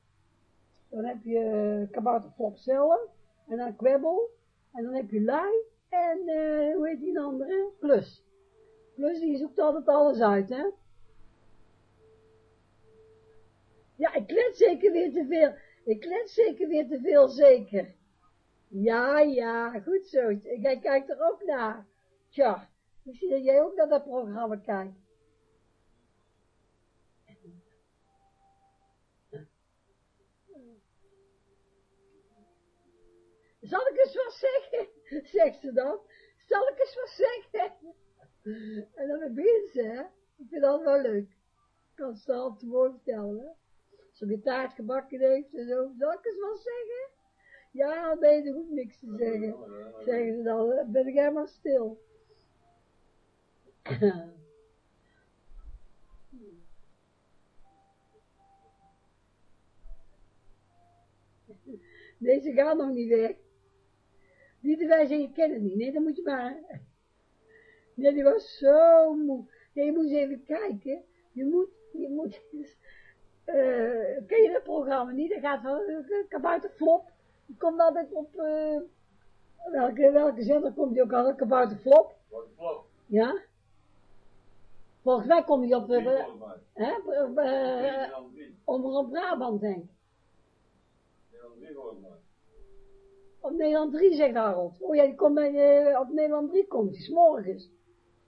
Dan heb je uh, kabouterflop zelf, en dan kwebbel, en dan heb je lui, en, uh, hoe heet die andere? Plus. Plus, die zoekt altijd alles uit, hè? Ja, ik klets zeker weer te veel. Ik klets zeker weer te veel, zeker. Ja, ja, goed zo. Jij kijkt er ook naar. Tja, ik zie dat jij ook naar dat programma kijkt. Zal ik eens wat zeggen? Zegt ze dan. Zal ik eens wat zeggen? En dan begint ze, hè. Ik vind dat wel leuk. Ik kan het zelf te woord vertellen. Als ze taart gebakken heeft en zo. Zal ik eens wat zeggen? Ja, nee, er hoeft niks te zeggen. Zeggen ze dan, ben jij maar stil. Deze gaan nog niet weg. Die wij zeggen, je kent het niet. Nee, dan moet je maar. Nee, die was zo moe. Nee, je moet eens even kijken. Je moet, je moet eens, uh, ken je dat programma niet? Dat gaat van uh, Kabouter Flop. Die komt altijd op, uh, welke, welke zender komt die ook altijd? Kabouter Flop. Flop. Ja? Volgens mij komt die op, uh, volgens mij. hè, Drie, uh. Omroep Brabant, denk ik. Op Nederland 3, zegt Harold. Oh ja, die komt bij, uh, op Nederland 3 komt die, 's morgens.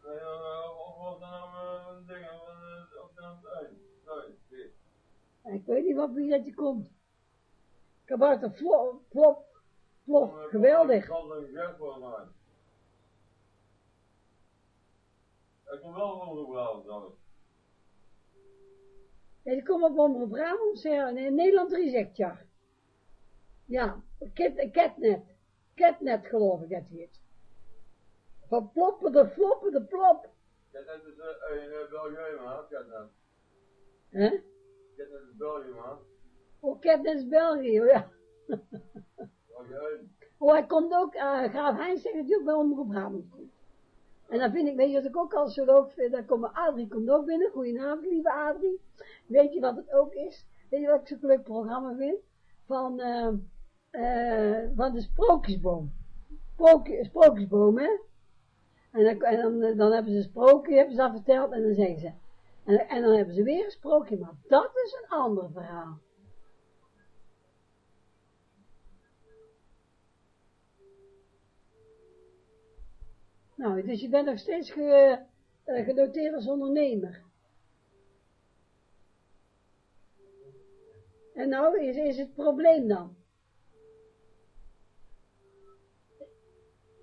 Nee, dan, of wat dan een ding, of dan één. Nee, drie. Ik weet niet wat wie dat die komt. Kabouter Flop, Flop, Flop, geweldig. Kan een gek volgens mij. Ik kom wel van de Brabant dan. Ja, die komt op Omroep Brabant, zeg, nee, Nederland 3 zegt ja. Ja, Cat, Catnet. Catnet geloof ik dat hij heet. Van ploppen de floppen de plop. Dat is in uh, België, man. Dat. Hè? Is België, man. Oh, Catnet is België, oh ja. België. Oh, hij komt ook, uh, Graaf Heinz zegt ook bij Omroep Brabant komt. En dan vind ik, weet je wat ik ook al zo leuk vind, dan komt Adrie komt ook binnen. Goedenavond, lieve Adrie. Weet je wat het ook is? Weet je wat ik zo'n leuk programma vind? Van, eh, eh, van de sprookjesboom. Sprookje, sprookjesboom, hè? En, dan, eh, dan hebben ze een sprookje, hebben ze dat verteld, en dan zeggen ze, en, en dan hebben ze weer een sprookje, maar dat is een ander verhaal. Nou, dus je bent nog steeds ge, uh, genoteerd als ondernemer. En nou is, is het probleem dan.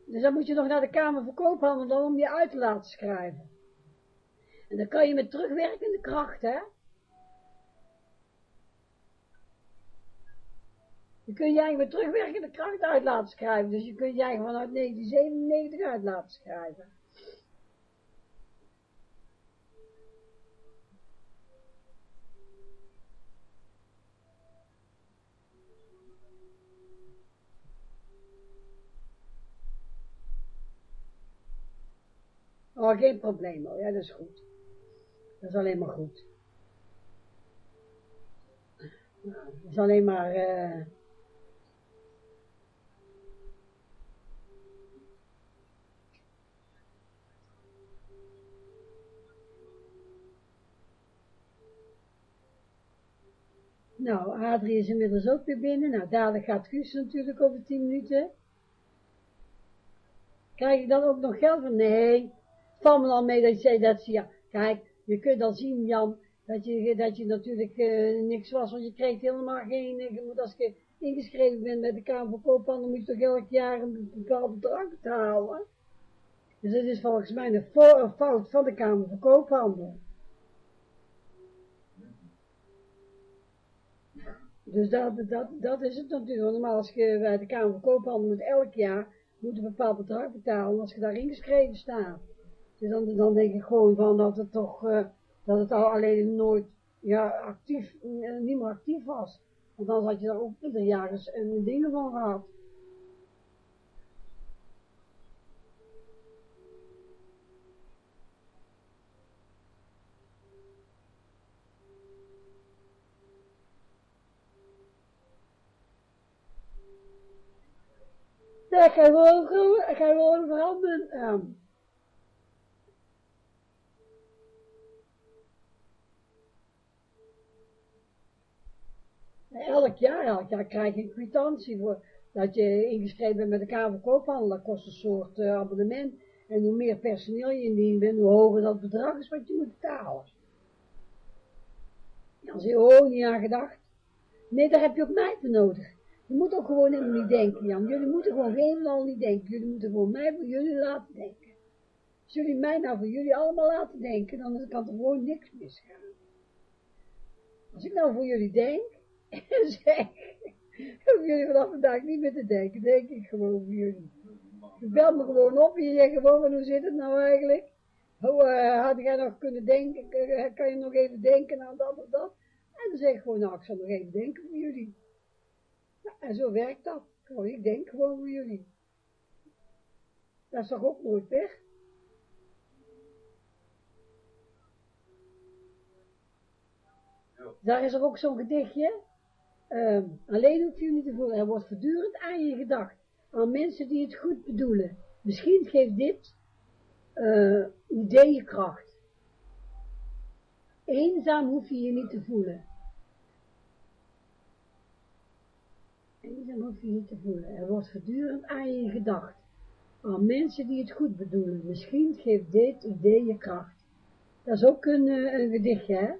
Dus dan moet je nog naar de Kamer van Koophandel dan om je uit te laten schrijven. En dan kan je met terugwerkende kracht, hè. Je kunt je eigenlijk met terugwerkende kracht uit laten schrijven. Dus je kunt eigenlijk vanuit 1997 uit laten schrijven. Oh, geen probleem hoor. Ja, dat is goed. Dat is alleen maar goed. Dat is alleen maar... Uh, Nou, Adrie is inmiddels ook weer binnen. Nou, dadelijk gaat Guus natuurlijk over 10 minuten. Krijg ik dan ook nog geld van? Nee. Val me al mee dat je zei dat ze, ja, kijk, je kunt al zien, Jan, dat je, dat je natuurlijk uh, niks was, want je kreeg helemaal geen, je moet als je ingeschreven bent bij de Kamer van Koophandel, dan moet je toch elk jaar een bepaald bedrag betalen. Dus dat is volgens mij een, een fout van de Kamer van Koophandel. Dus dat, dat, dat is het natuurlijk. Normaal als je bij de Kamer van Koophandel moet elk jaar moet een bepaald bedrag betalen als je daar ingeschreven staat. Dus dan, dan denk ik gewoon van dat het toch, uh, dat het al alleen nooit, ja, actief, uh, niet meer actief was. Want dan had je daar ook ieder jaar eens een dingen van gehad. Ja, ik ga gewoon, ik ga gewoon veranderen. Um, elk jaar, elk jaar krijg je een kwitantie voor dat je ingeschreven bent met de Kamer Koophandel. Dat kost een soort uh, abonnement. En hoe meer personeel je indien bent, hoe hoger dat bedrag is wat je moet betalen. Dan zeg je, oh, niet aan gedacht. Nee, daar heb je ook mij voor nodig. Je moet ook gewoon helemaal niet denken, Jan. Jullie moeten gewoon helemaal niet denken. Jullie moeten gewoon mij voor jullie laten denken. Als jullie mij nou voor jullie allemaal laten denken, dan kan er gewoon niks misgaan. Als ik nou voor jullie denk, en zeg, jullie vanaf vandaag niet meer te denken, denk ik gewoon voor jullie. Je belt me gewoon op en je zegt gewoon, hoe zit het nou eigenlijk? Hoe eh, had jij nog kunnen denken, eh, kan je nog even denken aan dat of dat? En dan zeg ik gewoon, nou, ik zal nog even denken voor jullie. Nou, en zo werkt dat. Gewoon, ik denk gewoon voor jullie. Dat is toch ook nooit weg? Daar is er ook zo'n gedichtje. Ehm, alleen hoef je niet te voelen. Er wordt voortdurend aan je gedacht. Aan mensen die het goed bedoelen. Misschien geeft dit uh, ideeën kracht. Eenzaam hoef je je niet te voelen. Je je niet te voelen. Er wordt voortdurend aan je gedacht. Aan mensen die het goed bedoelen. Misschien geeft dit ideeën kracht. Dat is ook een, uh, een hè?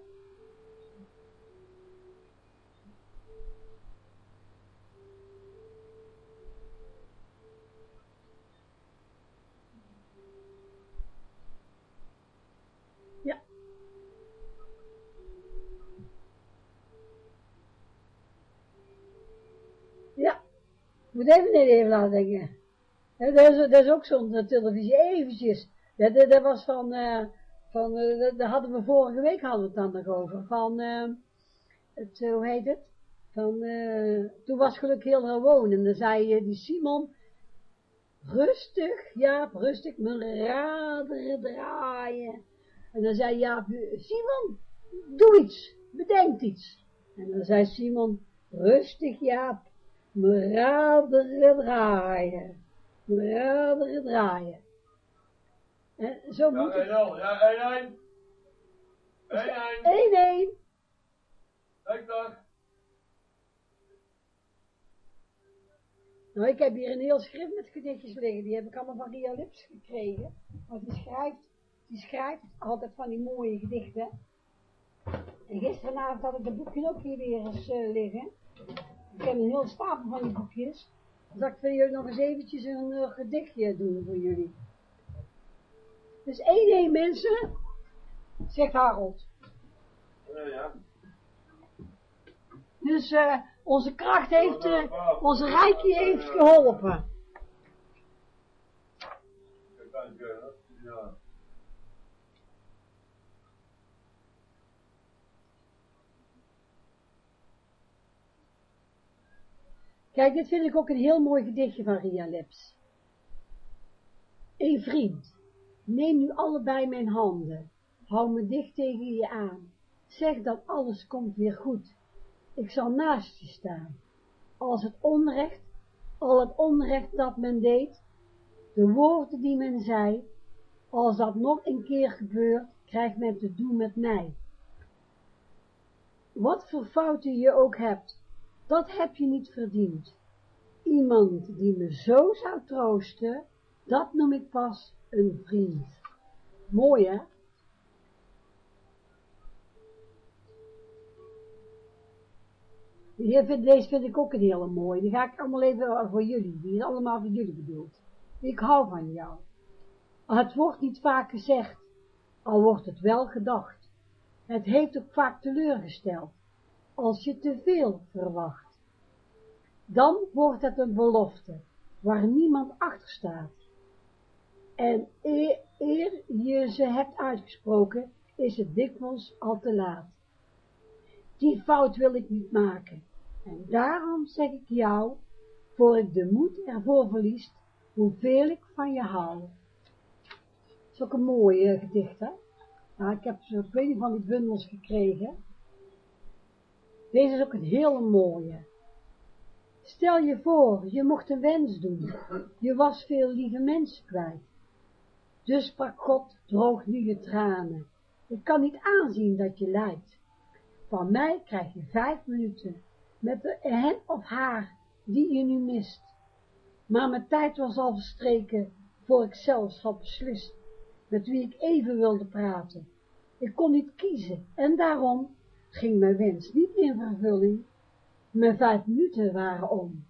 Moet even laten denken. Ja, dat, is, dat is ook zo'n televisie, eventjes. Dat, dat was van, uh, van uh, daar hadden we vorige week hadden we het dan nog over. Van, het, hoe heet het? Van, toen was geluk heel gewoon. En dan zei die Simon, rustig, Jaap, rustig, mijn raderen draaien. En dan zei Jaap, Simon, doe iets, bedenk iets. En dan zei Simon, rustig Jaap, me raderen draaien. Me raderen draaien. En zo moet het. Ja, 1-1. 1-1. 1-1. Hector. Nou, ik heb hier een heel schrift met gedichtjes liggen. Die heb ik allemaal van Ria Lips gekregen. Want die schrijft, die schrijft altijd van die mooie gedichten. En gisteravond had ik de boekje ook hier weer eens uh, liggen. Ik heb een heel stapel van die boekjes. Dus ik wil jullie nog eens eventjes een uh, gedichtje doen voor jullie. Dus één één mensen, zegt Harold. Ja, ja. Dus uh, onze kracht heeft, uh, onze rijkje heeft geholpen. Ja. Kijk, dit vind ik ook een heel mooi gedichtje van Ria Lips. Een vriend, neem nu allebei mijn handen, hou me dicht tegen je aan, zeg dat alles komt weer goed, ik zal naast je staan. Als het onrecht, al het onrecht dat men deed, de woorden die men zei, als dat nog een keer gebeurt, krijgt men te doen met mij. Wat voor fouten je ook hebt, dat heb je niet verdiend. Iemand die me zo zou troosten, dat noem ik pas een vriend. Mooi, hè? Deze vind ik ook een hele mooie. Die ga ik allemaal even voor jullie. Die is allemaal voor jullie bedoeld. Ik hou van jou. Het wordt niet vaak gezegd, al wordt het wel gedacht. Het heeft ook vaak teleurgesteld als je te veel verwacht. Dan wordt het een belofte, waar niemand achter staat. En eer, eer je ze hebt uitgesproken, is het dikwijls al te laat. Die fout wil ik niet maken. En daarom zeg ik jou, voor ik de moed ervoor verliest, hoeveel ik van je hou. Dat is ook een mooie gedicht, hè? Nou, ik heb zo twee van die bundels gekregen. Deze is ook een hele mooie. Stel je voor, je mocht een wens doen. Je was veel lieve mensen kwijt. Dus sprak God, droog nu je tranen. Ik kan niet aanzien dat je lijdt. Van mij krijg je vijf minuten met de hen of haar die je nu mist. Maar mijn tijd was al verstreken, voor ik zelfs had beslist, met wie ik even wilde praten. Ik kon niet kiezen, en daarom ging mijn wens niet in vervulling, mijn vijf minuten waren om.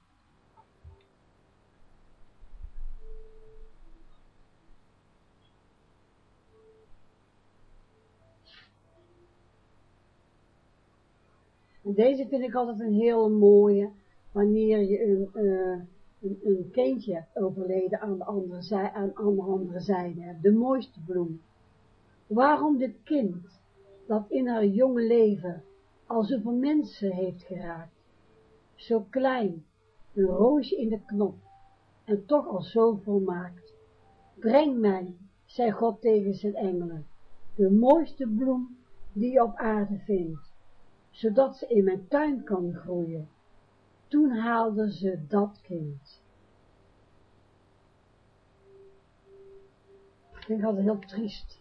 Deze vind ik altijd een hele mooie, wanneer je een, uh, een, een, kindje hebt overleden aan de andere, aan, de andere zijde, de mooiste bloem. Waarom dit kind, dat in haar jonge leven al zoveel mensen heeft geraakt, zo klein, een roosje in de knop, en toch al zo volmaakt. Breng mij, zei God tegen zijn engelen, de mooiste bloem die je op aarde vindt, zodat ze in mijn tuin kan groeien. Toen haalden ze dat kind. Ik vind het heel triest.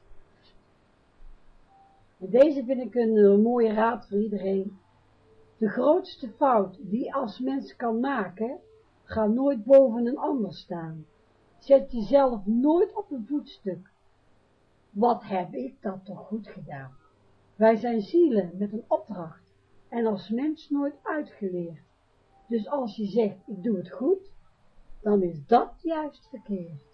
Deze vind ik een, een mooie raad voor iedereen. De grootste fout die als mens kan maken, ga nooit boven een ander staan. Zet jezelf nooit op een voetstuk. Wat heb ik dat toch goed gedaan? Wij zijn zielen met een opdracht en als mens nooit uitgeleerd. Dus als je zegt, ik doe het goed, dan is dat juist verkeerd.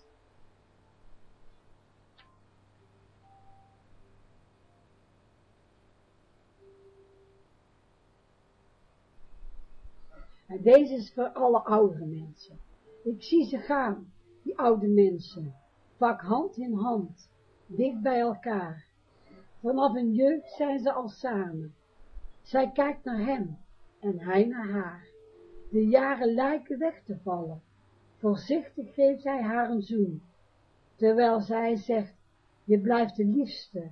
Deze is voor alle oudere mensen. Ik zie ze gaan, die oude mensen, vaak hand in hand, dicht bij elkaar. Vanaf hun jeugd zijn ze al samen. Zij kijkt naar hem en hij naar haar. De jaren lijken weg te vallen. Voorzichtig geeft hij haar een zoen, terwijl zij zegt, je blijft de liefste.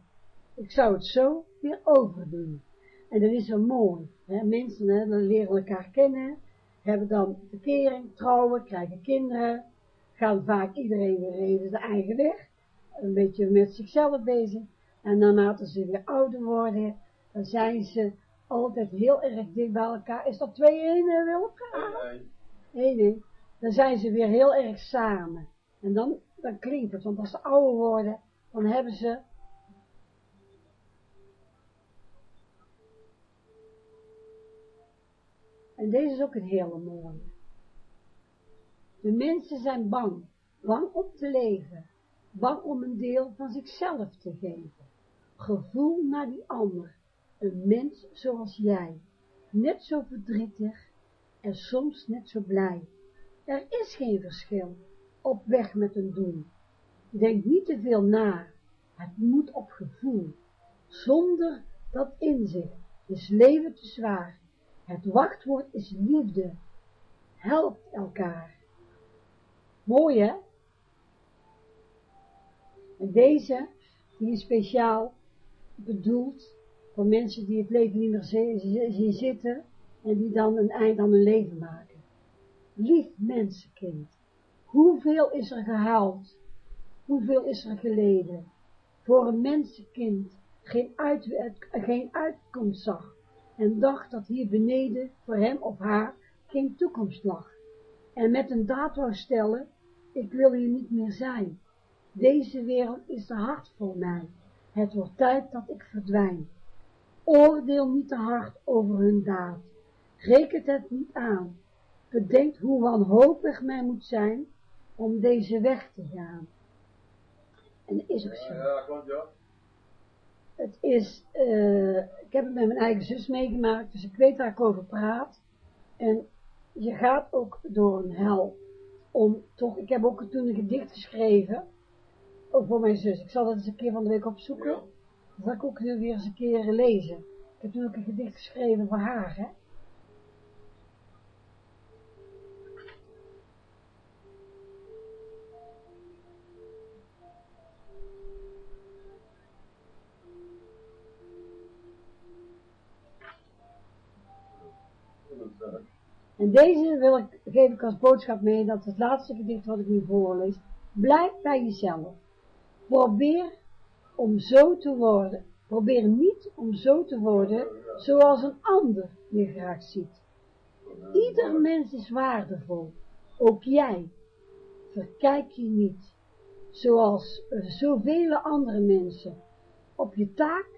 Ik zou het zo weer overdoen. En dat is zo mooi. Hè? Mensen hè, leren elkaar kennen, hebben dan verkering, trouwen, krijgen kinderen, gaan vaak iedereen weer even zijn eigen weg, een beetje met zichzelf bezig. En naarmate ze weer ouder worden, dan zijn ze altijd heel erg dicht bij elkaar. Is dat twee ene bij elkaar? Nee, nee. Dan zijn ze weer heel erg samen. En dan, dan klinkt het, want als ze ouder worden, dan hebben ze En deze is ook een hele mooie. De mensen zijn bang, bang om te leven, bang om een deel van zichzelf te geven. Gevoel naar die ander, een mens zoals jij, net zo verdrietig en soms net zo blij. Er is geen verschil, op weg met een doel. Denk niet te veel na, het moet op gevoel. Zonder dat inzicht is leven te zwaar. Het wachtwoord is liefde. Helpt elkaar. Mooi hè? En deze, die is speciaal bedoeld voor mensen die het leven niet meer zien zitten en die dan een eind aan hun leven maken. Lief mensenkind, hoeveel is er gehaald? Hoeveel is er geleden? Voor een mensenkind geen, uit, geen uitkomst zag en dacht dat hier beneden voor hem of haar geen toekomst lag. En met een daad wou stellen, ik wil hier niet meer zijn. Deze wereld is te hard voor mij. Het wordt tijd dat ik verdwijn. Oordeel niet te hard over hun daad. Rekent het niet aan. Bedenk hoe wanhopig mij moet zijn om deze weg te gaan. En is ook zo. Ja, klopt, ja. Het is, uh, ik heb het met mijn eigen zus meegemaakt, dus ik weet waar ik over praat. En je gaat ook door een hel. Om toch, ik heb ook toen een gedicht geschreven, ook voor mijn zus. Ik zal dat eens een keer van de week opzoeken. Dat zal ik ook weer eens een keer lezen. Ik heb toen ook een gedicht geschreven voor haar, hè. En deze wil ik, geef ik als boodschap mee, dat het laatste gedicht wat ik nu voorlees, blijf bij jezelf. Probeer om zo te worden, probeer niet om zo te worden, zoals een ander je graag ziet. Ieder mens is waardevol, ook jij. Verkijk je niet, zoals zoveel andere mensen. Op je taak,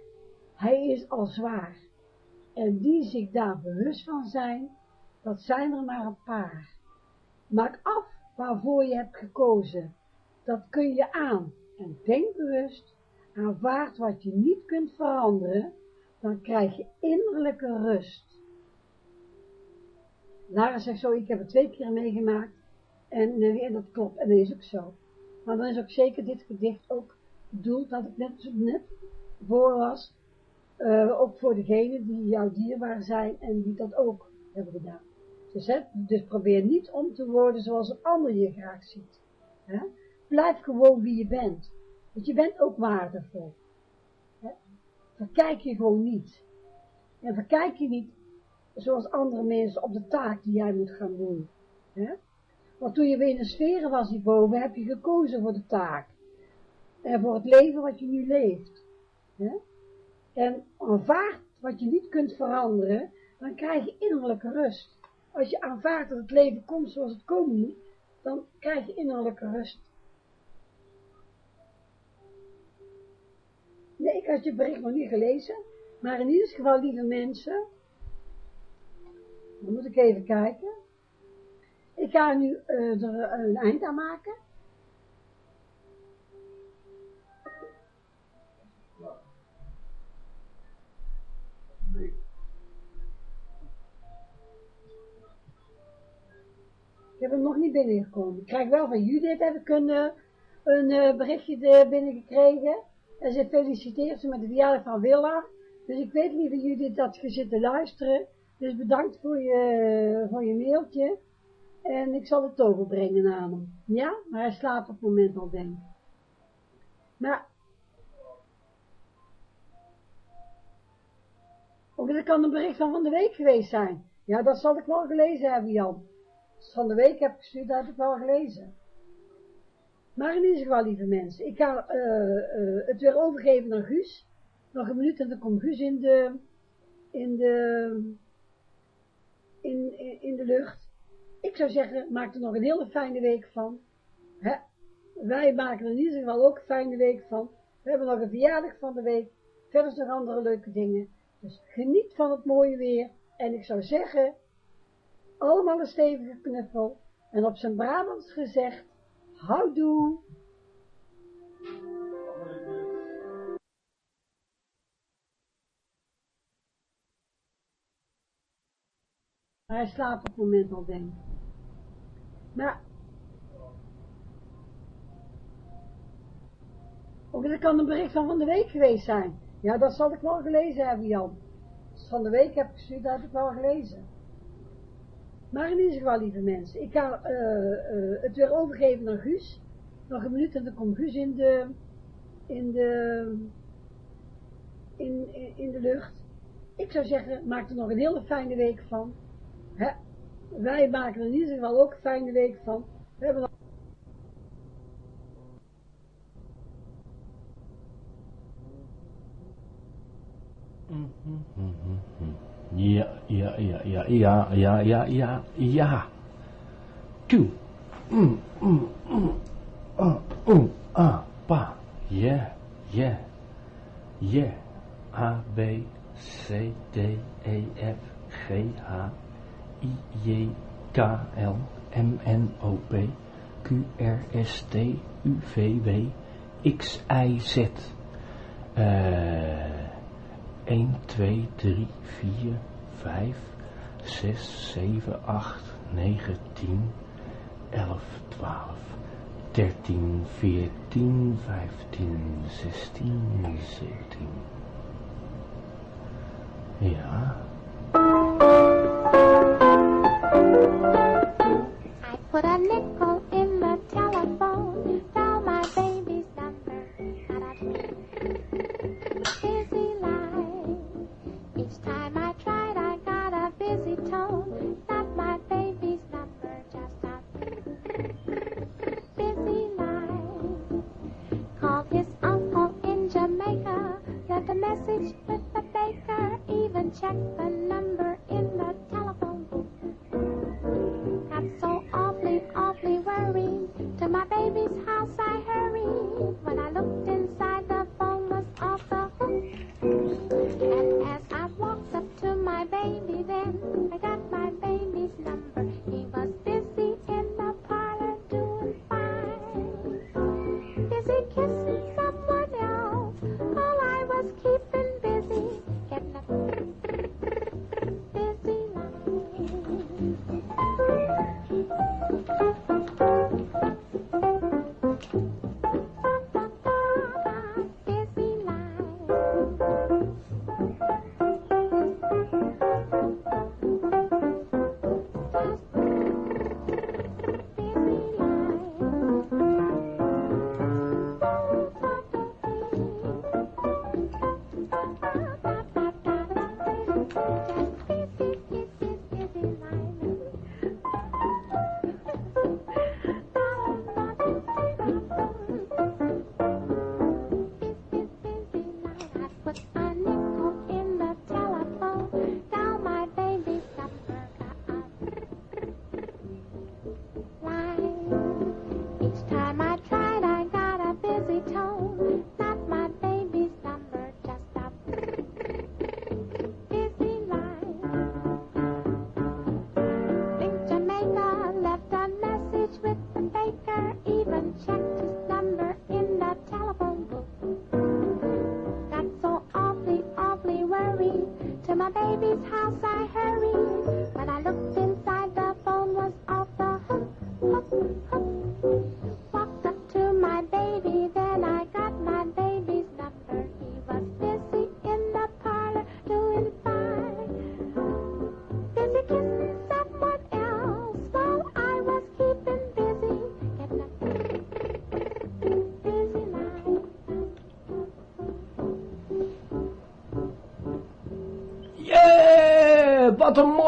hij is al zwaar. En die zich daar bewust van zijn, dat zijn er maar een paar. Maak af waarvoor je hebt gekozen. Dat kun je aan en denk bewust, aanvaard wat je niet kunt veranderen, dan krijg je innerlijke rust. Lara zegt zo, ik heb het twee keer meegemaakt. En, eh, dat klopt, en dat is ook zo. Maar dan is ook zeker dit gedicht ook bedoeld, dat ik net, net voor was, uh, ook voor degenen die jouw dierbaar zijn en die dat ook hebben gedaan. Dus, probeer niet om te worden zoals een ander je graag ziet. Hè? Blijf gewoon wie je bent. Want je bent ook waardevol. Hè? Verkijk je gewoon niet. En verkijk je niet zoals andere mensen op de taak die jij moet gaan doen. Hè? Want toen je weer in de sferen was hierboven, heb je gekozen voor de taak. En voor het leven wat je nu leeft. Hè? En aanvaard wat je niet kunt veranderen, dan krijg je innerlijke rust. Als je aanvaardt dat het leven komt zoals het komen moet, dan krijg je innerlijke rust. Nee, ik had je bericht nog niet gelezen, maar in ieder geval, lieve mensen, dan moet ik even kijken. Ik ga nu uh, er een eind aan maken. Ik heb hem nog niet binnengekomen. Ik krijg wel van Judith, heb ik een, uh, berichtje binnengekregen. En ze feliciteert ze met de verjaardag van Willa. Dus ik weet, lieve Judith, dat je zit te luisteren. Dus bedankt voor je, voor je mailtje. En ik zal het overbrengen aan hem. Ja, maar hij slaapt op het moment al, denk Maar... Ook dat kan een bericht van van de week geweest zijn. Ja, dat zal ik wel gelezen hebben, Jan. Van de week heb gestuurd, dat heb ik wel gelezen. Maar in ieder geval, lieve mensen, ik ga uh, uh, het weer overgeven naar Guus. Nog een minuut en dan komt Guus in de, in de, in, in, in de lucht. Ik zou zeggen, maak er nog een hele fijne week van. Hè? Wij maken er in ieder geval ook een fijne week van. We hebben nog een verjaardag van de week. Verder nog andere leuke dingen. Dus geniet van het mooie weer. En ik zou zeggen, allemaal een stevige knuffel. En op zijn Brabants gezegd, houdoe. Hij slaapt op het moment al, denk ik. Maar, ook dat kan een bericht van van de week geweest zijn. Ja, dat zal ik wel gelezen hebben, Jan. Van de week heb ik dat heb ik wel gelezen. Maar in ieder geval, lieve mensen, ik ga uh, uh, het weer overgeven naar Guus. Nog een minuut en dan komt Guus in de, in de, in, in, in de lucht. Ik zou zeggen, maak er nog een hele fijne week van. Hè? Wij maken er in ieder geval ook een fijne week van. We hebben Ja, ja, ja, ja, ja, ja, ja, ja, ja. Toe. Mm, mm, mm. Ah, mm, ah, pa. Yeah, yeah. Yeah. A, B, C, D, E, F, G, H, I, J, K, L, M, N, O, P, Q, R, S, T, U, V, W, X, Y, Z. Uh, 1, 2, 3, 4, 5, 6, 7, 8, 9, 10, 11, 12, 13, 14, 15, 16, 17. Ja.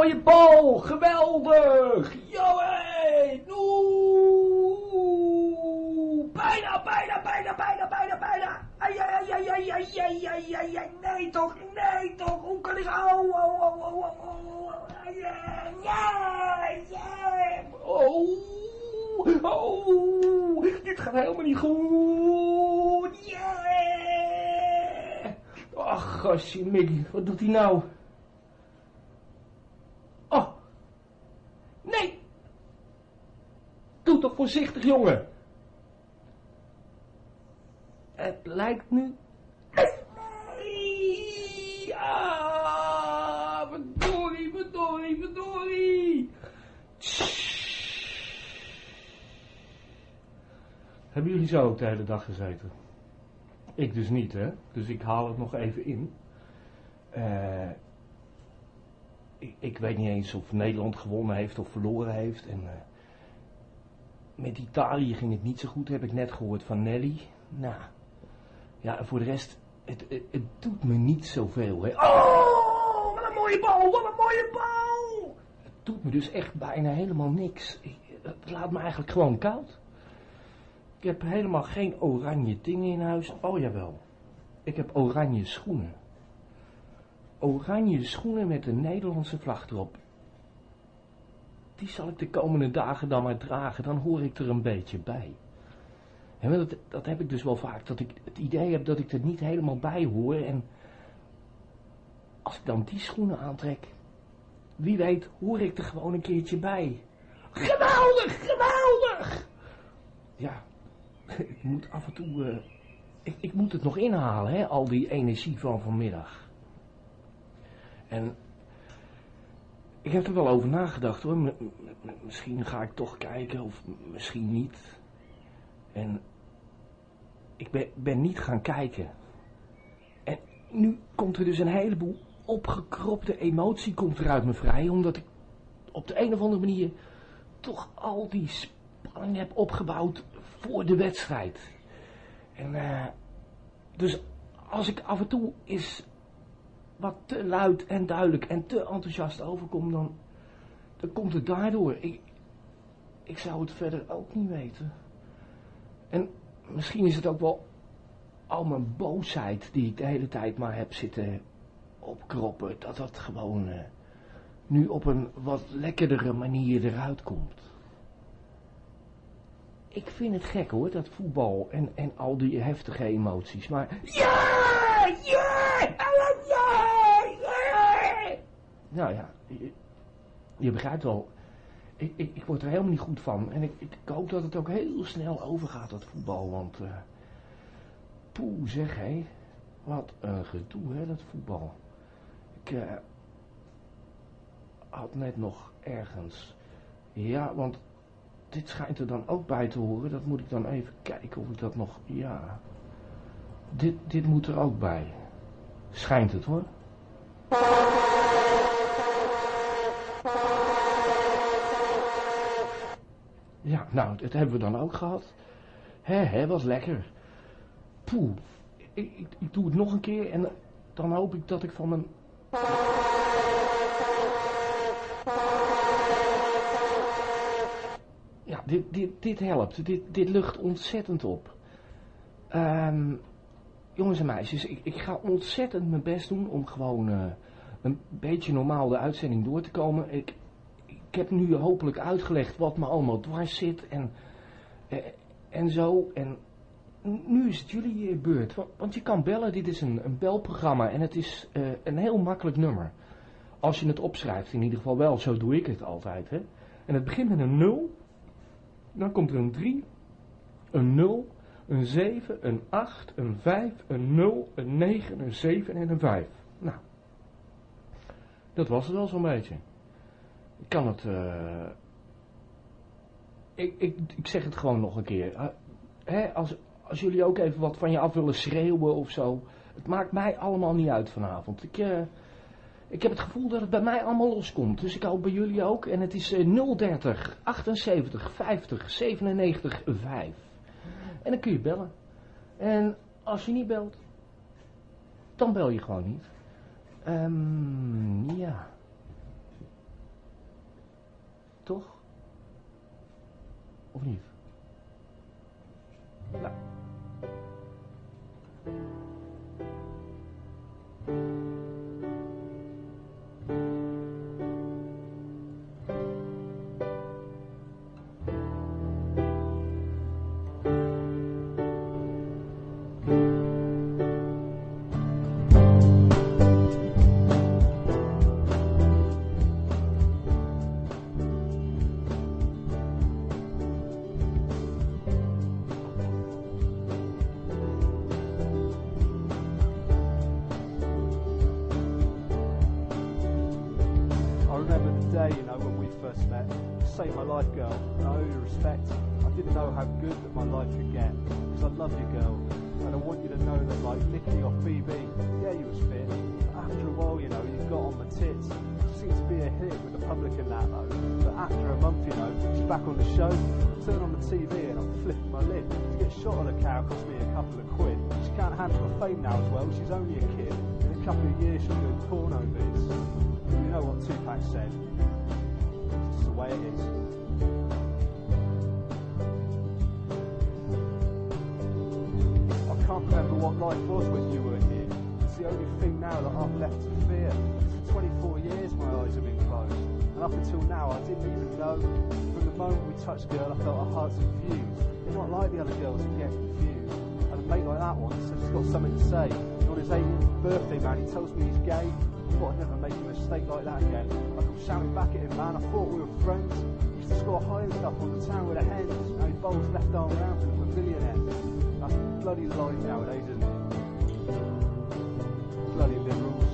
Mooie bal! Geweldig! Oeh! Bijna, bijna, bijna, bijna, bijna, bijna! Nee toch, nee toch! Hoe kan ik... Au, au, au, au, au, ai. Oh, oh, dit gaat helemaal niet goed! Yeah! Ach, gastje, Mickey, wat doet hij nou? Oh. Nee. Doe toch voorzichtig, jongen. Het lijkt nu... Ah, verdorie, verdorie, verdorie. Hebben jullie zo ook de hele dag gezeten? Ik dus niet, hè? Dus ik haal het nog even in. Eh ik, ik weet niet eens of Nederland gewonnen heeft of verloren heeft. En, eh, met Italië ging het niet zo goed, heb ik net gehoord van Nelly. Nou, ja, voor de rest, het, het, doet me niet zoveel. Hè. Oh, wat een mooie bal, wat een mooie bal! Het doet me dus echt bijna helemaal niks. Ik, het laat me eigenlijk gewoon koud. Ik heb helemaal geen oranje dingen in huis. Oh jawel, ik heb oranje schoenen oranje schoenen met een Nederlandse vlag erop. Die zal ik de komende dagen dan maar dragen, dan hoor ik er een beetje bij. En dat, dat heb ik dus wel vaak, dat ik het idee heb dat ik er niet helemaal bij hoor. En als ik dan die schoenen aantrek, wie weet hoor ik er gewoon een keertje bij. Geweldig, geweldig! Ja, ik moet af en toe, uh, ik, ik moet het nog inhalen, hè, al die energie van vanmiddag. En ik heb er wel over nagedacht hoor. Misschien ga ik toch kijken of misschien niet. En ik ben, ben niet gaan kijken. En nu komt er dus een heleboel opgekropte emotie komt er uit me vrij. Omdat ik op de een of andere manier toch al die spanning heb opgebouwd voor de wedstrijd. En uh, dus als ik af en toe is wat te luid en duidelijk en te enthousiast overkom, dan, dan komt het daardoor. Ik, ik zou het verder ook niet weten. En misschien is het ook wel al mijn boosheid die ik de hele tijd maar heb zitten opkroppen, dat dat gewoon uh, nu op een wat lekkerdere manier eruit komt. Ik vind het gek hoor, dat voetbal en, en al die heftige emoties, maar... Ja! Ja! Nou ja, je, begrijpt wel, ik, ik, ik, word er helemaal niet goed van. En ik, ik, hoop dat het ook heel snel overgaat, dat voetbal. Want, uh, poeh zeg hé, wat een gedoe hè, dat voetbal. Ik uh, had net nog ergens, ja, want dit schijnt er dan ook bij te horen. Dat moet ik dan even kijken of ik dat nog, ja, dit, dit moet er ook bij. Schijnt het hoor. Ja, nou, dat hebben we dan ook gehad. Hé, hé, was lekker. Poeh, ik, ik, ik, doe het nog een keer en dan hoop ik dat ik van mijn... Ja, dit, dit, dit helpt. Dit, dit lucht ontzettend op. Um, jongens en meisjes, ik, ik, ga ontzettend mijn best doen om gewoon uh, een beetje normaal de uitzending door te komen. Ik, ik heb nu hopelijk uitgelegd wat me allemaal dwars zit en, eh, en zo. En nu is het jullie eh, beurt. Want je kan bellen, dit is een, een belprogramma en het is uh, een heel makkelijk nummer. Als je het opschrijft, in ieder geval wel, zo doe ik het altijd. Hè? En het begint met een 0, dan komt er een 3, een 0, een 7, een 8, een 5, een 0, een 9, een 7 en een 5. Nou, dat was het wel zo'n beetje. Ik kan het... Uh, ik, ik, ik zeg het gewoon nog een keer. Uh, hè, als, als jullie ook even wat van je af willen schreeuwen of zo. Het maakt mij allemaal niet uit vanavond. Ik, uh, ik heb het gevoel dat het bij mij allemaal loskomt. Dus ik hoop bij jullie ook. En het is 030 78 50 97 5. En dan kun je bellen. En als je niet belt, dan bel je gewoon niet. Um, ja. Toch? Of niet? Nou. Now as well. She's only a kid. In a couple of years, she'll do porno vids. You know what Tupac said. It's the way it is. I can't remember what life was when you were here. It's the only thing now that I've left to fear. For 24 years my eyes have been closed. And up until now I didn't even know. From the moment we touched girl I felt our hearts confused. You're not like the other girls who get confused mate like that one, so he's got something to say. And on his 18th birthday, man, he tells me he's gay. I thought I'd never make a mistake like that again. I come shouting back at him, man. I thought we were friends. He used to score high and stuff on the town with a hen. Now he bowls left arm round and we're. That's bloody life nowadays, isn't it? Bloody liberal.